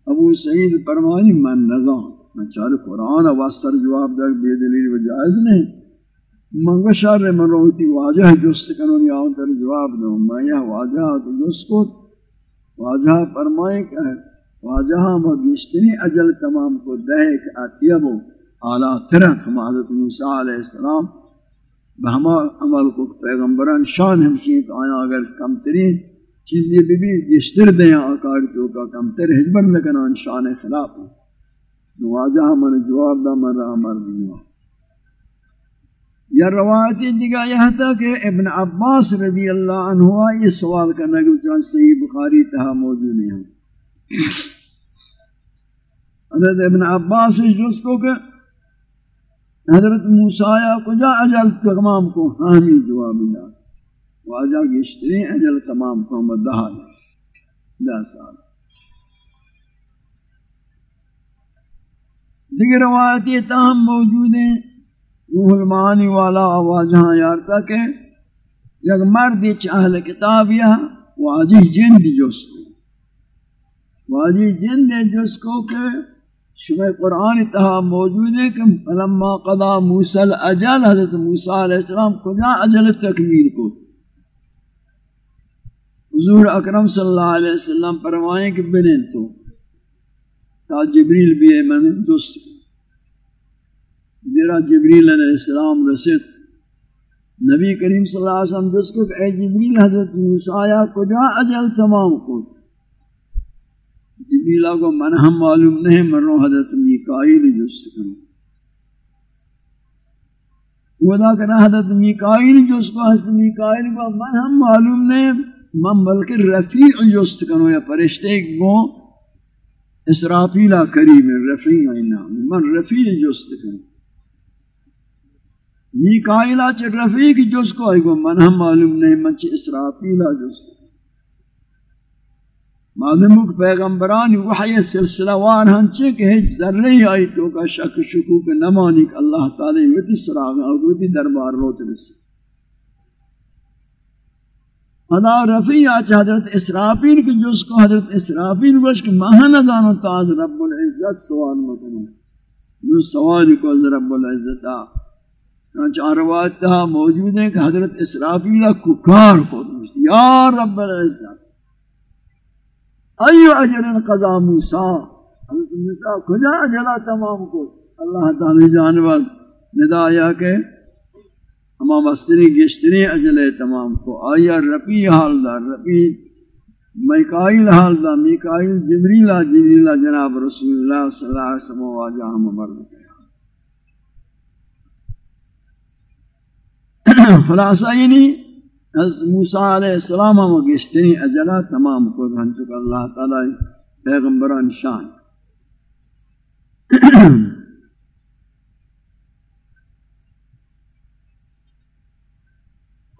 ابو سعید فرمانی، من نظام میں چارے قرآن واسطر جواب دے، بے دلیل و جائز نہیں۔ منگو شر، من روتی واجہ جست کنون یا ان تر جواب دوں میں یہ واجہ تو جست کو واجہ فرمائے کہ واجہ ہم گشتنی اجل تمام کو دے کہ اتیبو اعلی ترن ہم حضرت موسی علیہ السلام بہما عمل کو پیغمبران شان ہم کی تو آیا اگر کم ترین چیزیں بھی بھی گشتر دیں، آکار تو کا کم تر حجبر لکن شان خلاف ہوں۔ نواجہ من جواب دا من رہا مر دیوا یا روایتی دیگا یہ تھا کہ ابن عباس رضی اللہ عنہ یہ سوال کرنا کہ چاہاں صحیح بخاری تہا موجود نہیں ہے۔ حضرت ابن عباس جس کو کہ حضرت موسیٰ کو جا أجل تمام کو؟ حامی جواب دا واجہ گشتری أجل تمام کو مدہا دا سال۔ دیگر روایتی تاہم موجود ہیں۔ روح المعانی والا آوازہاں یارتا کہ یک مرد چاہل کتاب یا واجی جند جس کو۔ واجی جند جس کو کہ شبہ قرآن تہا موجود ہے کہ فلما قضا موسیٰ الاجل حضرت موسیٰ علیہ السلام کجا اجل تکمیل کو؟ حضور اکرم صلی اللہ علیہ وسلم فرمائیں کہ بنیں تو۔ تا جبریل بھی ہے، میں نے دوست میرا جبریل علیہ السلام رسید۔ نبی کریم صلی اللہ علیہ وسلم دوست کو کہ اے جبریل، حضرت موسیٰ کجا اجل تمام کو جبریل کو من ہم معلوم نہیں مروں حضرت میکائیل جست کروں ودا کرنا حضرت میکائیل جس کو حضرت میکائیل کو من ہم معلوم نہیں، من بلکہ رفیع جست کروں یا پرشتے کو اسرافیلا کریم، رفیع اینا من رفیع جست کروں میکائیلا چھ رفیع کی جس کو آئی گو من ہم معلوم نہیں، من چھ اسرافیلا جست معلوم کہ پیغمبرانی وحی سلسلہ وار ہن چھ کہ ہیچ ذرہی آئی تو کا شک شکوک نمانی کہ اللہ تعالی ویتی سراغ اور ویتی دربار روت رسی۔ ادا رفیع آچ حضرت اسرافیل کی جس کو حضرت اسرافیل گوش کہ مہن دانو تاز رب العزت سوال مکنو۔ جو سوال کو از رب العزت آ۔ چنانچہ روایت تہا موجود ہے کہ حضرت اسرافیل ککار کو دوست یا رب العزت، ایو اجر قضا موسیٰ۔ حضرت موسیٰ، کجا اجلا تمام کو؟ اللہ تعالی جانور ندایا کہ اما مستری گشتری اجل تمام کو۔ آیا رفی حال دا رفی میکائیل حال دا میکائیل جبریل جبریل جناب رسول اللہ صلی اللہ علیہ وسلم واجہ ہم مرد۔ خلاصہ یعنی از موسیٰ علیہ السلام ہم گشتنی اجلہ تمام کو ہنچک اللہ تعالی پیغمبران شان۔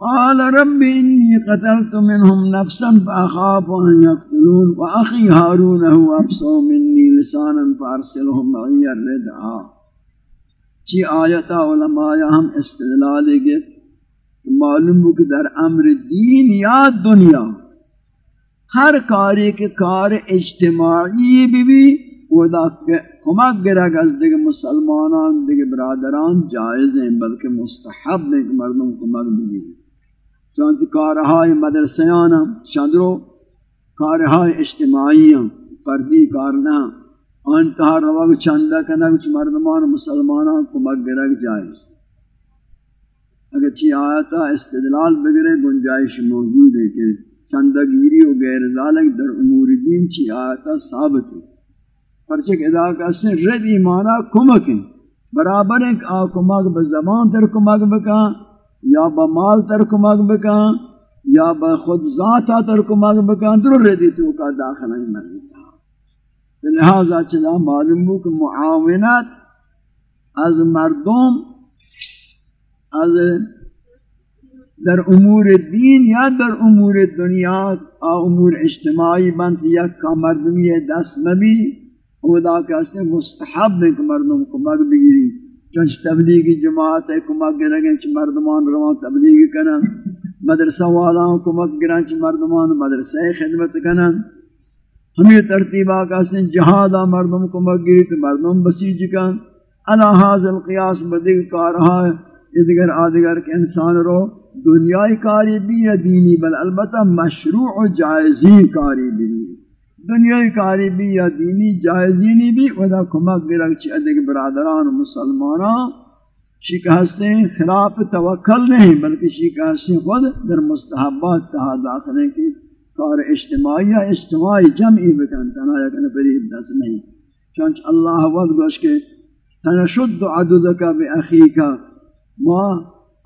قال رب إني قتلت منهم نفسا فأخاف أن يقتلون، وأخي هارون هو أفصى مني لسانا فأرسلهم معي الردعا چی آیتا علماء ہم استدلال گئے معلوم ہو کہ در امر دین یا دنیا، ہر کاری کے کار اجتماعی بھی بھی ودا کمک گرگ از دیگه مسلمانان دیگه برادران جائز ہیں، بلکہ مستحب ہیں کہ مردم کمک بھی چونکہ کارہائی مدرسیانا چندرو، کارہائی اجتماعی ہیں، پردی کارنا انتہا روگ چندہ کنا کچھ مردمان مسلمانان کمک گرگ جائز۔ اگر چی آیتا استدلال بگرے، گنجائش موجود ہے کہ چندگیری و غیر ذالک در امور دین چی آیتا ثابت ہے۔ پرچک ادا کا سن رد ایمانا کمک ہیں برابر ایک آ کمک بزبان تر کمک بکا، یا بمال تر کمک بکا، یا بخود ذاتا تر کمک بکا در ردی تو کا داخلہ ہی مرد لہذا چلا معلوم ہو کہ معاونت از مردم از در امور دین یا در امور دنیا امور اجتماعی بند یا کا مردمی دست مبی خدا کیسے مستحب ہے کہ مردم کو مگ بگیری. چنچ تبلیغی جماعت ہے، کمک گرگن چھ مردمان روان تبلیغ کنن. مدرسہ والا کمک گرن چھ مردمان مدرسہ خدمت کنن. ہمیں ترتیبہ کا سن جہادا مردم کو مگری تو مردم بسیج کن. انا حاضر قیاس بدگ کارہا ہے۔ ادگر آدگر کے انسان رو دنیای کاری بھی یا دینی، بل البتہ مشروع و جائزی کاری بھی دنیای کاری بھی یا دینی جائزینی بھی۔ ودا کمک گرک چی ادگ برادران و مسلمانان۔ شیک ہستے ہیں خلاف توکل نہیں، بلکہ شیک ہستے خود در مستحبات تہا داخلیں کی کار اجتماعی یا اجتماعی جمعی بکن تنایا کن پریب دس نہیں۔ چونچ اللہ وقت گوش کے سنشد عددک بی اخیکا ما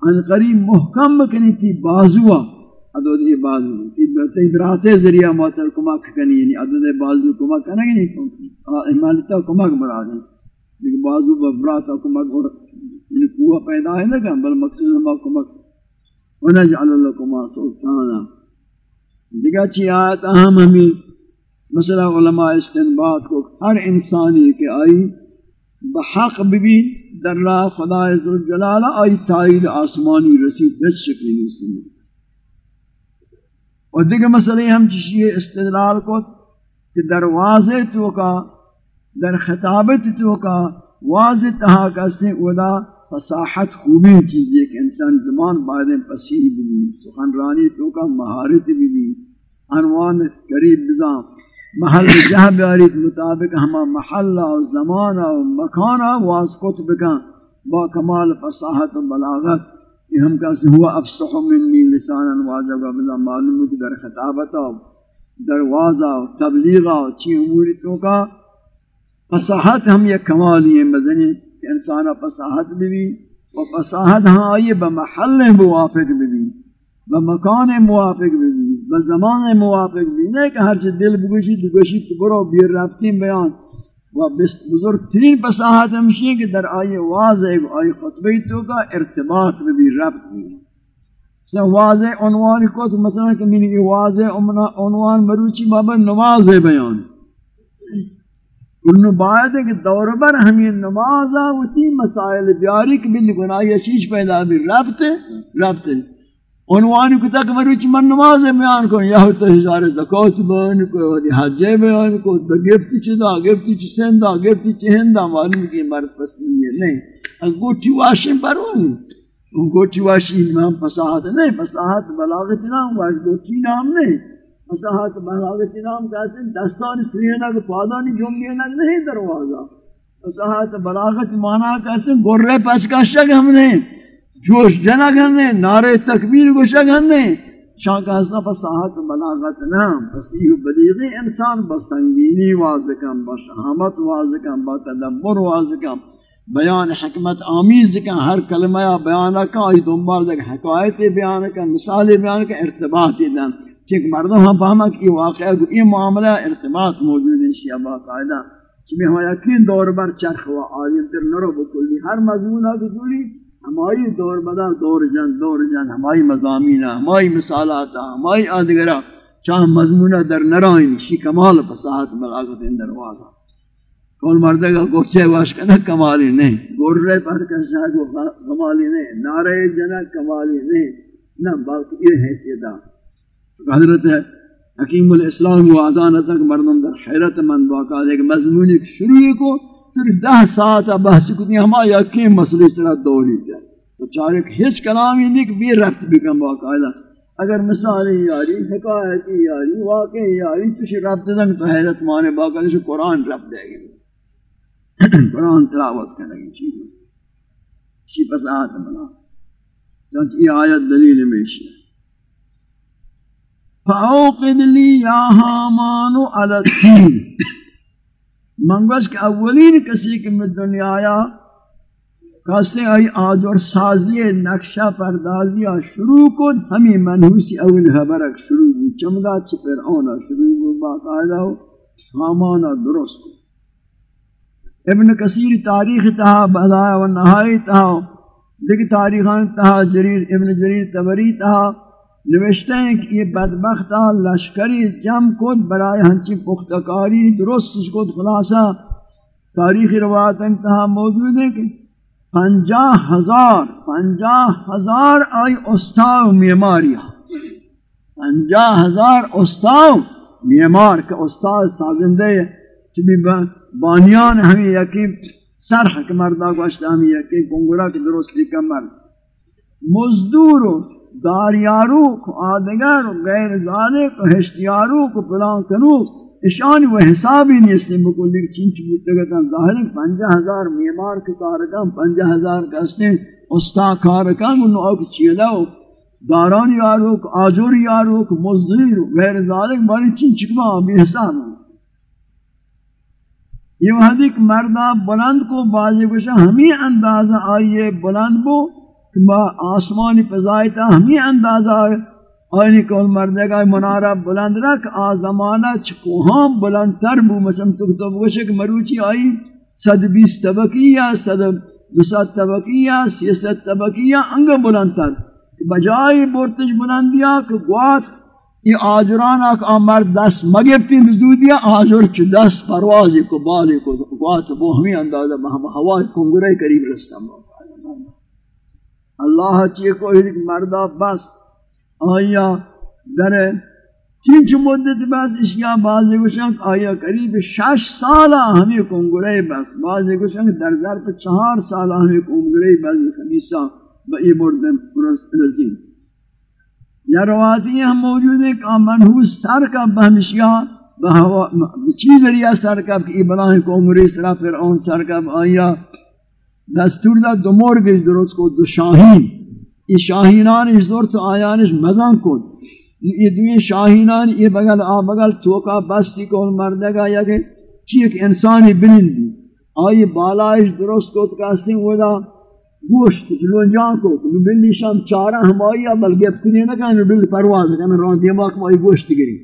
انقریب محکم بکنی تی بازوا عدد یہ بازو. تی برات ذریعہ ما تر کمک کنی. یعنی عدد بازو کمک کنی نہیں احمالتا کمک برا دیں لیکن بازو ببراتا کمک اور یعنی قوہ پیدا ہے لگا بل مقصود ما کمک. ونجعل لکما سلطانا. دیگا چی آیت اہم ہمیں. مسئلہ علماء استنباد کو ہر انسانی کے آئی بحق بھی در راہ خدا عزوجلال آئی تائید آسمانی رسید بچ شکلی نہیں اور دیکھ مسئلے ہم چشی استدلال کو کہ در واضح تو کا در خطابت تو کا واضح تہا کسے ادا فصاحت خوبی چیز ہے کہ انسان زمان بعد پسیح بھی سخن رانی تو کا مہارت بھی عنوان قریب بزام محل جہ بیارید مطابق ہما محلہ و زمانہ و مکانہ واسقط بکن با کمال فصاحت و بلاغت یہ ہم کہتے ہوا افسح منی لسانا واجب و بلا معلوم کہ در خطابتا در واضح و تبلیغا و چی اموری تو کا فصاحت ہم یہ کمالی ہیں۔ مزنی کہ انسانا فصاحت بھی و فصاحت ہاں آئیے بمحل موافق بھی بمکان موافق بھی۔ بزمان موافق بھی نہیں کہ ہر چیز دل بگوشی تو گوشی تو برو بیر رفتیم بیان. و بزرگ ترین پساہت ہمشی کہ در آئی واضح و آئی خطبی تو کا ارتباط میں بھی ربط بھی مثلا واضح عنوان کو تو مثلا کہ میں نے واضح عنوان مروچی بابا نماز بیان. انہوں باید ہے کہ دور بر ہمیں نماز آوتی، مسائل بیاری کہ بلی گناہ یہ چیز پیدا بھی ربط ہے ربط. ہے عنوانی کو تک مروچ من نماز بیان کو یا تو ہزار زکات بیان کو دی حج بیان کو تو گفتی چدا گفتی چ سندا؟ گفتی چ ہندا معلوم کی مرد پسند نہیں انگوٹی واشن پرونی انگوٹی واشی نام فصاحت نہیں فصاحت بلاغت نام واش گوٹی نام نہیں فصاحت بلاغت نام کہتے ہیں دستان سرینا کو پادانی جمعے نہ نہیں دروازہ فصاحت بلاغت معنی کہتے ہیں گرے پس کا شک ہم نہیں جوش جنگ ہنے نعرے تکبیر کو شگ ہنے شاہ کا حسنہ فصاحت بلاغت نام فصیح بلیغی انسان بسنگینی واضح کم بشہامت واضح کم بتدبر واضح کم بیان حکمت آمیز کا ہر کلمہ یا بیان کا آئی دنبال دیکھ حکایت بیان کا مثال بیان کا ارتباط دن چک مردم ہم فہمہ کہ یہ واقعہ یہ معاملہ ارتباط موجود ہے، شیعہ باقاعدہ چمی ہم یقین دور بر چرخ و آئین در نرو بکلی۔ ہر مضمون ہے بکلی ہماری دور بدر دور جن دور جن ہماری مضامین ہماری مثالات ہماری آدگرہ چاہ مضمون در نرائن شی کمال پساہت بلاغت اندر واضح کون مردے گا گوچے واش کنا، کمالی نہیں۔ گورے پر کا شاہ کو کمالی نہیں۔ نعرہ جنا کمالی نہیں۔ نہ، بلکہ یہ حیثیت حضرت حکیم الاسلام و آزان تک مردم در حیرت من باقا ایک مضمون ایک شروع کو پھر دہ ساعت بحث کتنی ہما یکی مسئلہ اس طرح دوری جائے تو چارک ہیچ کلامی نہیں کہ بھی رفت بکن باقاعدہ۔ اگر مثالی یاری حکایتی یاری واقعی یاری تو شی رفت دن تو حیرت مانے باقاعدہ قرآن رفت دے گی۔ قرآن تلاوت کرنے کی چیز۔ اسی پسات بنا۔ چونچہ یہ آیت دلیل میں اسی فَأَوْقِدْ لِي يَا حَامَانُ عَلَى الدِّينِ منگوش کہ اولین کسی کی میں دنیا آیا کہتے آئی آج اور سازی نقشہ پردازی شروع کو ہمیں منحوسی اول حبرک شروع کو چمدہ چپر آنا شروع کو باقاعدہ ہو حامانہ درست کو ابن کثیر تاریخ تہا بدایا و نہائی تہا، دیکھ تاریخان تہا، جریر، ابن جریر تبری تہا نوشتے ہیں کہ یہ بدبختہ لشکری جم کود برائے ہنچی پختکاری درست کود خلاصہ تاریخی روایت انتہا موجود ہے کہ پنجاہ ہزار پنجاہ ہزار آئی استاو میماریا ہاں۔ پنجاہ ہزار استاو میمار کہ استاو سازندے چبی بانیان ہمیں یقین سرح کے مردہ گوشتا ہمیں یقین کنگورا کی درستی کمر مزدور داریاروک آدگر غیر ذالک ہشتیاروک پلان کنوک اشانی و حسابی نہیں اس نے بکل بکلی چنچ بودتگتا ظاہر پنجہ ہزار میمار کے کارکان پنجہ ہزار کستے استا کارکان انہوں اوک چیلو داران یاروک آجور یاروک مزدور غیر ذالک باری چنچ کما بھی حساب۔ ہے یہ وحد ایک مردہ بلند کو بازی کشا ہمیں اندازہ آئیے بلند بو۔ کہ با آسمانی پزائیتا ہمیں اندازہ آئینی کول مردے کا منارہ بلند رکھ، آ زمانہ چکوہاں بلند تر بو۔ مثلا تو تو بگوشے کہ مروچی آئی، صد بیس طبقیہ، صد دو ست طبقیہ سیست طبقیہ انگا بلند تر۔ بجائے بورتج بلندیا کہ گوات، یہ آجران آکھ آمر دست مگفتی بزودیا آجر چھ دست پروازی کو، بالی کو قوات بو ہمیں اندازہ بہم ہوا کنگرے قریب رستم۔ رستا اللہ چیئے کو ایک مردہ بس آیا در چینچ مدت بس اشیاء بازی گوشنک آیا قریب شش سالہ ہمیں کنگرے بس بازی گوشنک در پر چہار سالہ ہمیں کنگرے بس خمیسہ بئی بردن رزین. یا رواتی ہم موجود ہیں کہ منحوس سر کا بہمشیہ چیز ذریعہ سر کا کہ بلاہیں کو عمری سرا پھر اون سر کا آیا دستور دا دو مرگش درست کو دو شاہین. یہ شاہینان اس دور تو آیانش مزان کو یہ دوی شاہینان یہ بغل آ بغل توکا بستی کو مردے گا یا کہ چی ایک انسانی بنندی آئی بالائش درست کو تکاستی ہوئے گوشت جلون جان کو بلی شام چارہ ہمائی بل گفتنی نہ کہنے بلی پرواز ہے میں رون دیماغ مائی گوشت گری.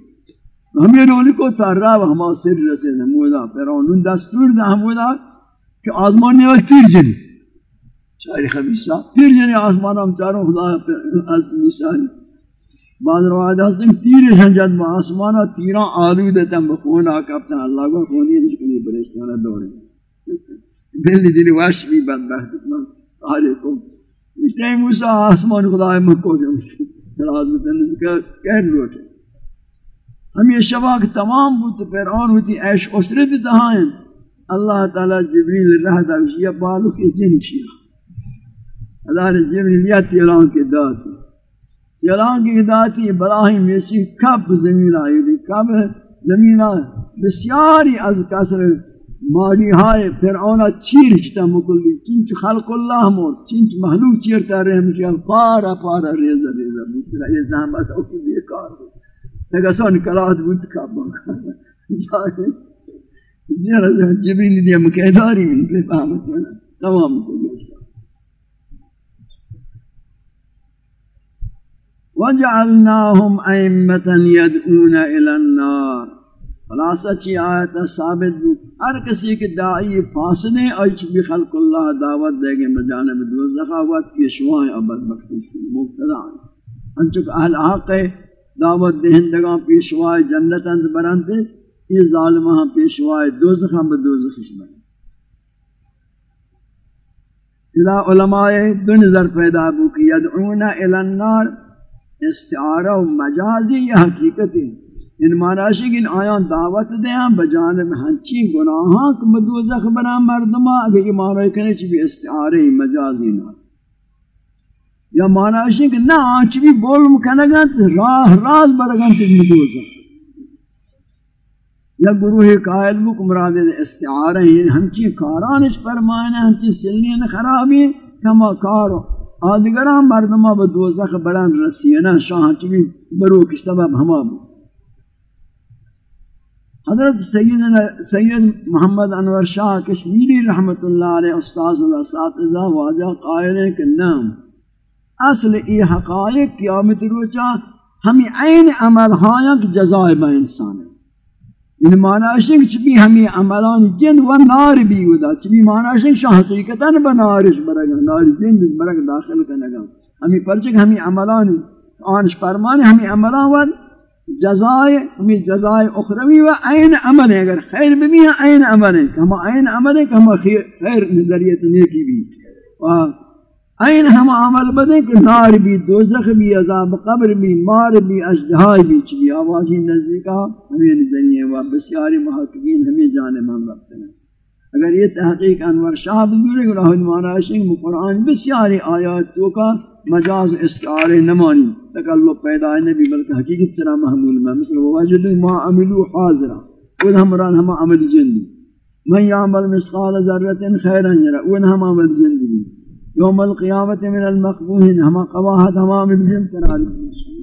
ہمیں رولی کو تر رہا ہما سر رسے ہمودا پیرون نون دستور دا ہمودا کہ آزمان نے وقت تیر جنی۔ شاعر خبیصہ تیر جنی آزمان ہم چاروں خدا از مثال بعض روایت ہستن تیر جنجد با آسمانا تیران آلود تم بخون آکا، اپنا اللہ کو خونی نشکنی برشتانا دوری بلی دلی وش بھی بدبخت اتنا من علیکم مجھتے موسیٰ آسمان خدا مکو جو حضرت اللہ کا کہن روٹے ہم یہ شبہ کہ تمام بوت پیران ہوتی، عیش اسرت دہائیں اللہ تعالی جبریل رہ دا وشیہ بالو کے جن شیعہ اللہ نے جبریل یا تیلان کے داتی تیلان کی داتی براہیم یسی کب زمین آئی دی کب زمین آئی بسیاری از کسر ماری ہائے فرعون چیر چتا مکلی. چنچ خلق اللہ مور چنچ محلوق چیرتا رہے مجھے پارا پارا ریزا ریزا بودتا یہ زحمت ہو کی بیکار لیکن سن کلات بود. کابا جبریل دیا مکیداری من کے فهمت ہونا تمام کو جیسا وجعلناهم أئمة يدعون إلى النار۔ خلاصہ چی آیت ثابت بھی ہر کسی کے دائی فاسدیں ایچ بھی خلق اللہ دعوت دے گے بجانب دوزخہ دوزخ آوات پیشوائیں ابد بختی مقتدہ انچک اہل حق دعوت دہندگاں پیشوائے جنت اند برند یہ ظالمہ ہاں پیشوائے دوزخ ہاں ہم بدوزخ شمائے اذا علماء دو نظر پیدا بو کہ یدعون الى النار، استعارہ و مجازی یا حقیقت ان معنی کہ ان آیان دعوت دیں ہاں، بجانب ہنچی گناہاں کہ بدوزخ بنا مردمہ، اگر یہ معنی کرنے چی بھی استعارہ مجازی نہ۔ یا معنی کہ نہ آنچ بھی بول مکنگا راہ راز برگن تک بدوزخ یا گروہ قائل بک مراد استعارہ ہیں ہنچی کارانش فرمائنے ہنچی سلین خرابی کما کارو آدگران مردمہ بدوزخ بران رسینا شاہ چی برو کشتبہ ہما بود۔ حضرت سیدنا سید محمد انور شاہ کشمیری رحمت اللہ علیہ استاذ اللہ ساتذہ واجہ قائل ہے کہ نام اصل ای حقائق قیامت روچا ہمیں عین عمل ہاں کہ جزائے با انسان ہے ان معنی ہے کہ چبی ہمیں عملان جن و نار بھی ہودا چبی معنی ہے شاہ حقیقتا بنارش برگا نار جن برگ داخل کنگا ہمیں پرچک ہمیں عملان، آنش فرمانے ہمیں عملان ود جزائے ہمیں جزائے اخروی و عین عمل ہے اگر خیر بھی ہے عین عمل ہے کہ ہم عین عمل ہے کہ ہم خیر نظریت نیکی بھی عین ہم عمل بدیں کہ نار بھی دوزخ بھی عذاب قبر بھی مار بھی اجدہائی بھی چلی آوازی نزدیکا ہمیں نظریے و بسیاری محققین ہمیں جانے من رکھتے ہیں اگر یہ تحقیق انور شاہ بزرگ رحمہ اللہ قرآن بسیاری آیات تو کا مجاز استعار نمانی. تکلف پیدا نبی بلکہ حقیقت سرا محمول میں مثل وجد ما عملو حاضرا. وہ ہمران ہم عمل جن من يعمل مثقال ذره خيرا يرى وان ہم عمل جن يوم القيامة من المقبوحین ہما قضاها ہما من قرار دیشن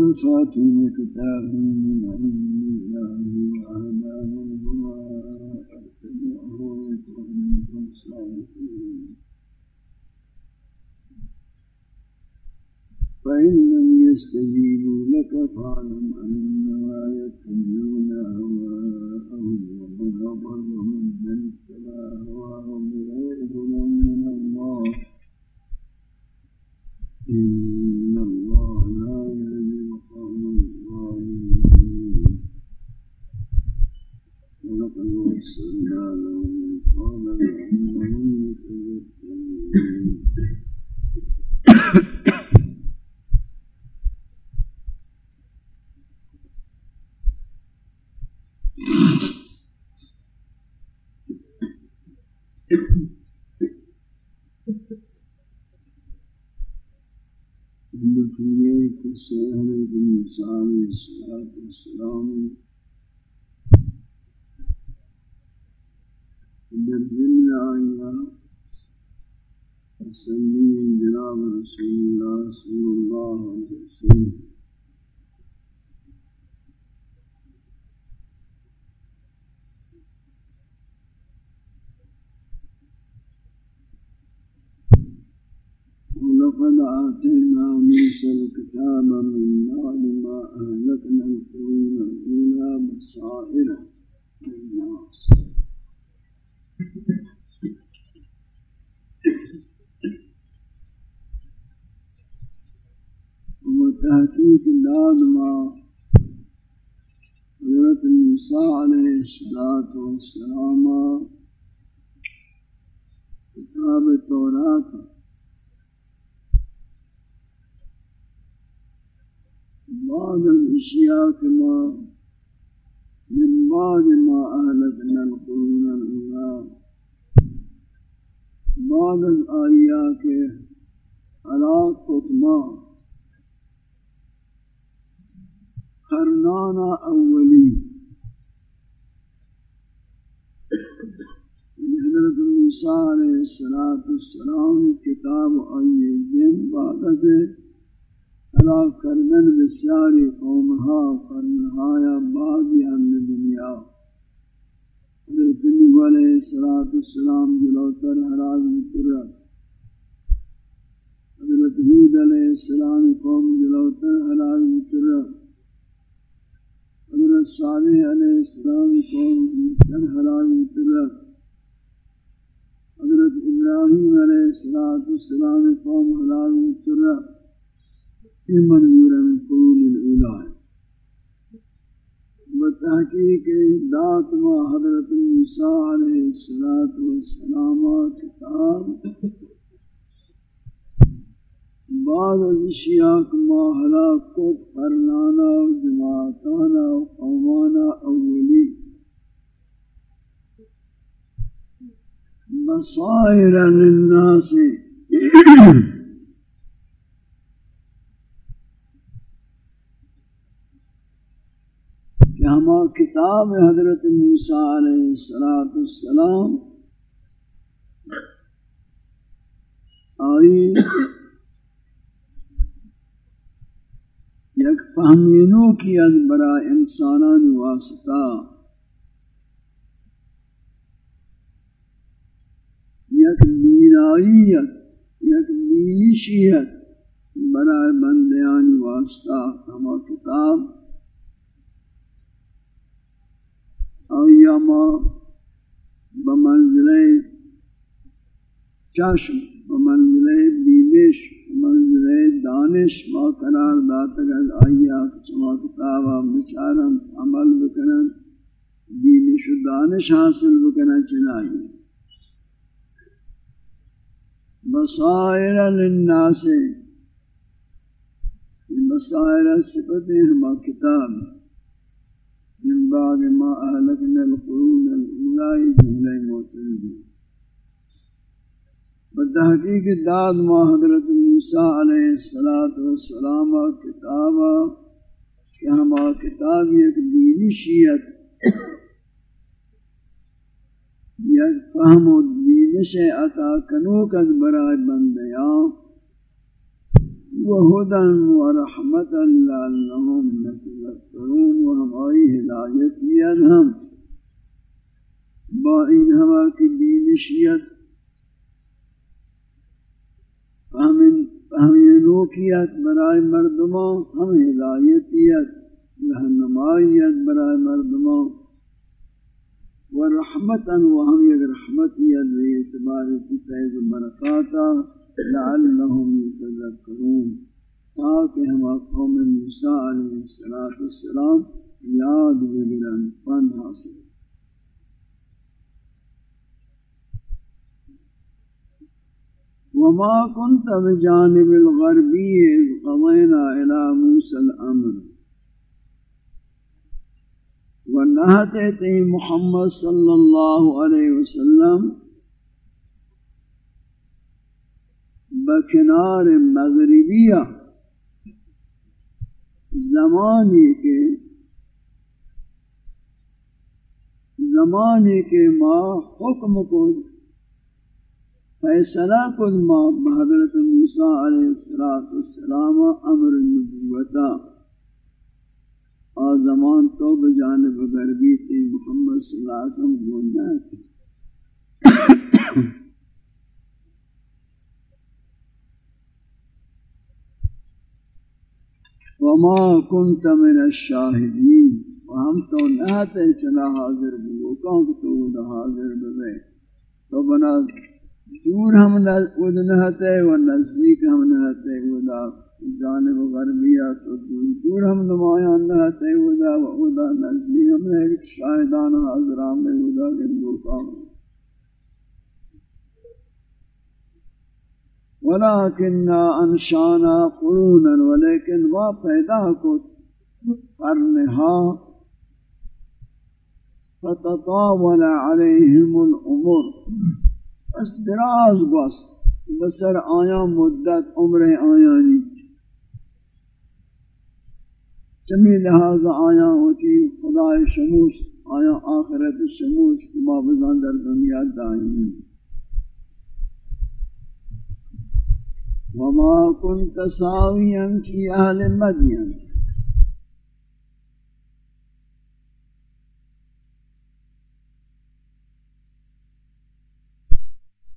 قل فاتوا من الله صادقين فإن لم يستجيبوا لك فاعلم أنما يتبعون أهواءهم ومن أضل حضرت موسیٰ علیہ السلام در ضمن آیا تسلیم جناب رسول اللہ صلی اللہ علیہ وسلم موسى الكتاب من بعد ما أهلكنا القرون الأولى بصائر للناس وتحقيق داد ما حضرت عليه الصلاة والسلام. كتاب التوراة. بعض الاشیاء کما من بعد ما اهلكنا القرون الاولى. بعض الآیات کے علاق خطمہ قرنانا اولی. یعنی حضرت موسیٰ علیہ السلام کتاب آئیے جن بعد سے ہلاک کردن بسیاری قومها و قرنها بعضی ہم دنیا. حضرت نبی علیہ السلام جلوتر حلاک مترہ حضرت حود علیہ السلام قوم جلوتر حلاک مترہ حضرت صالح علیہ السلام قوم جلوتر حلاک مترہ حضرت ابراہیم علیہ السلام قوم حلاک مترہ یہ منظور من قرون الالہ بتحقیق دات ما حضرت موسیٰ علیہ السلام کتاب۔ بعض اشیاء ما ہلاک کو قرنانا و جماعتانا و قومانا اولی۔ بصائر للناس۔ ہما کتاب حضرت موسیٰ علیہ السلام آئی یک فہمینوں کی از برا انسانان واسطہ۔ یک بینائیت یک بینشیت برای بندیان واسطہ۔ ہما کتاب آیا ما بمنزلے چشم بمنزلے بینش بمنزلے دانش ما قرار داتا گز آیا چما کتابا بچارم عمل بکنن بینش و دانش حاصل بکنن چنائی بصائر للناس، بصائر صفتیں ہما کتاب. من بعد ما أهلكنا القرون الأولى جملة موتنی بتحقیق داد ما حضرت موسیٰ علیہ السلام کتابا کہ ہما کتاب یک دینی شیعت، یک فهم و دینش عطا کنوک از برای بندیاں وهدى ورحمة لعلهم يتذكرون وهم آئی ہدایت یاد ہم۔ با این ہوا کی بینشیت فہمینوکیت برائے مردموں ہم ہدایتیت رہنمائیت برائے مردموں ورحمتا وهم یک رحمتیت لی اعتبار کی فیض برکاتا لعلهم يتذكرون تاکہ ہم قوم موسیٰ علیہ السلام یاد بگرن فن حاصل۔ وما كنت بجانب الغربي إذ قضينا إلى موسى الأمر ونهت محمد صلى الله عليه وسلم بکنار مغربیہ۔ زمانی کے زمانی کے ماں حکم کو فیصلہ کن ماں بحضرت موسیٰ علیہ السلام امر النبوتا آ زمان تو بجانب غربی تھی محمد صلی اللہ علیہ وسلم گوندہ تھی۔ وما كنت من الشاهدين وهم تو نہتے چلا حاضر بو کہاں تو وہ حاضر بے تو بنا دور ہم ود نہتے و نزدیک ہم نہتے ودا جانب غربیہ تو دور دور ہم نمایاں نہتے ودا و ودا نزدیک ہم نے شاہدان حاضران میں ودا کے دو ولكننا انشانا قرونا ولكن ما پیدا کو قرنها فتطاول عليهم الامور اس دراز بس، بسر آیا مدت، عمر آیانی چمی لہذا آیا ہوتی خدا شموش آیا آخرت شموش بابزان در دنیا دائمی۔ وما كنت ساويا في أهل مدين.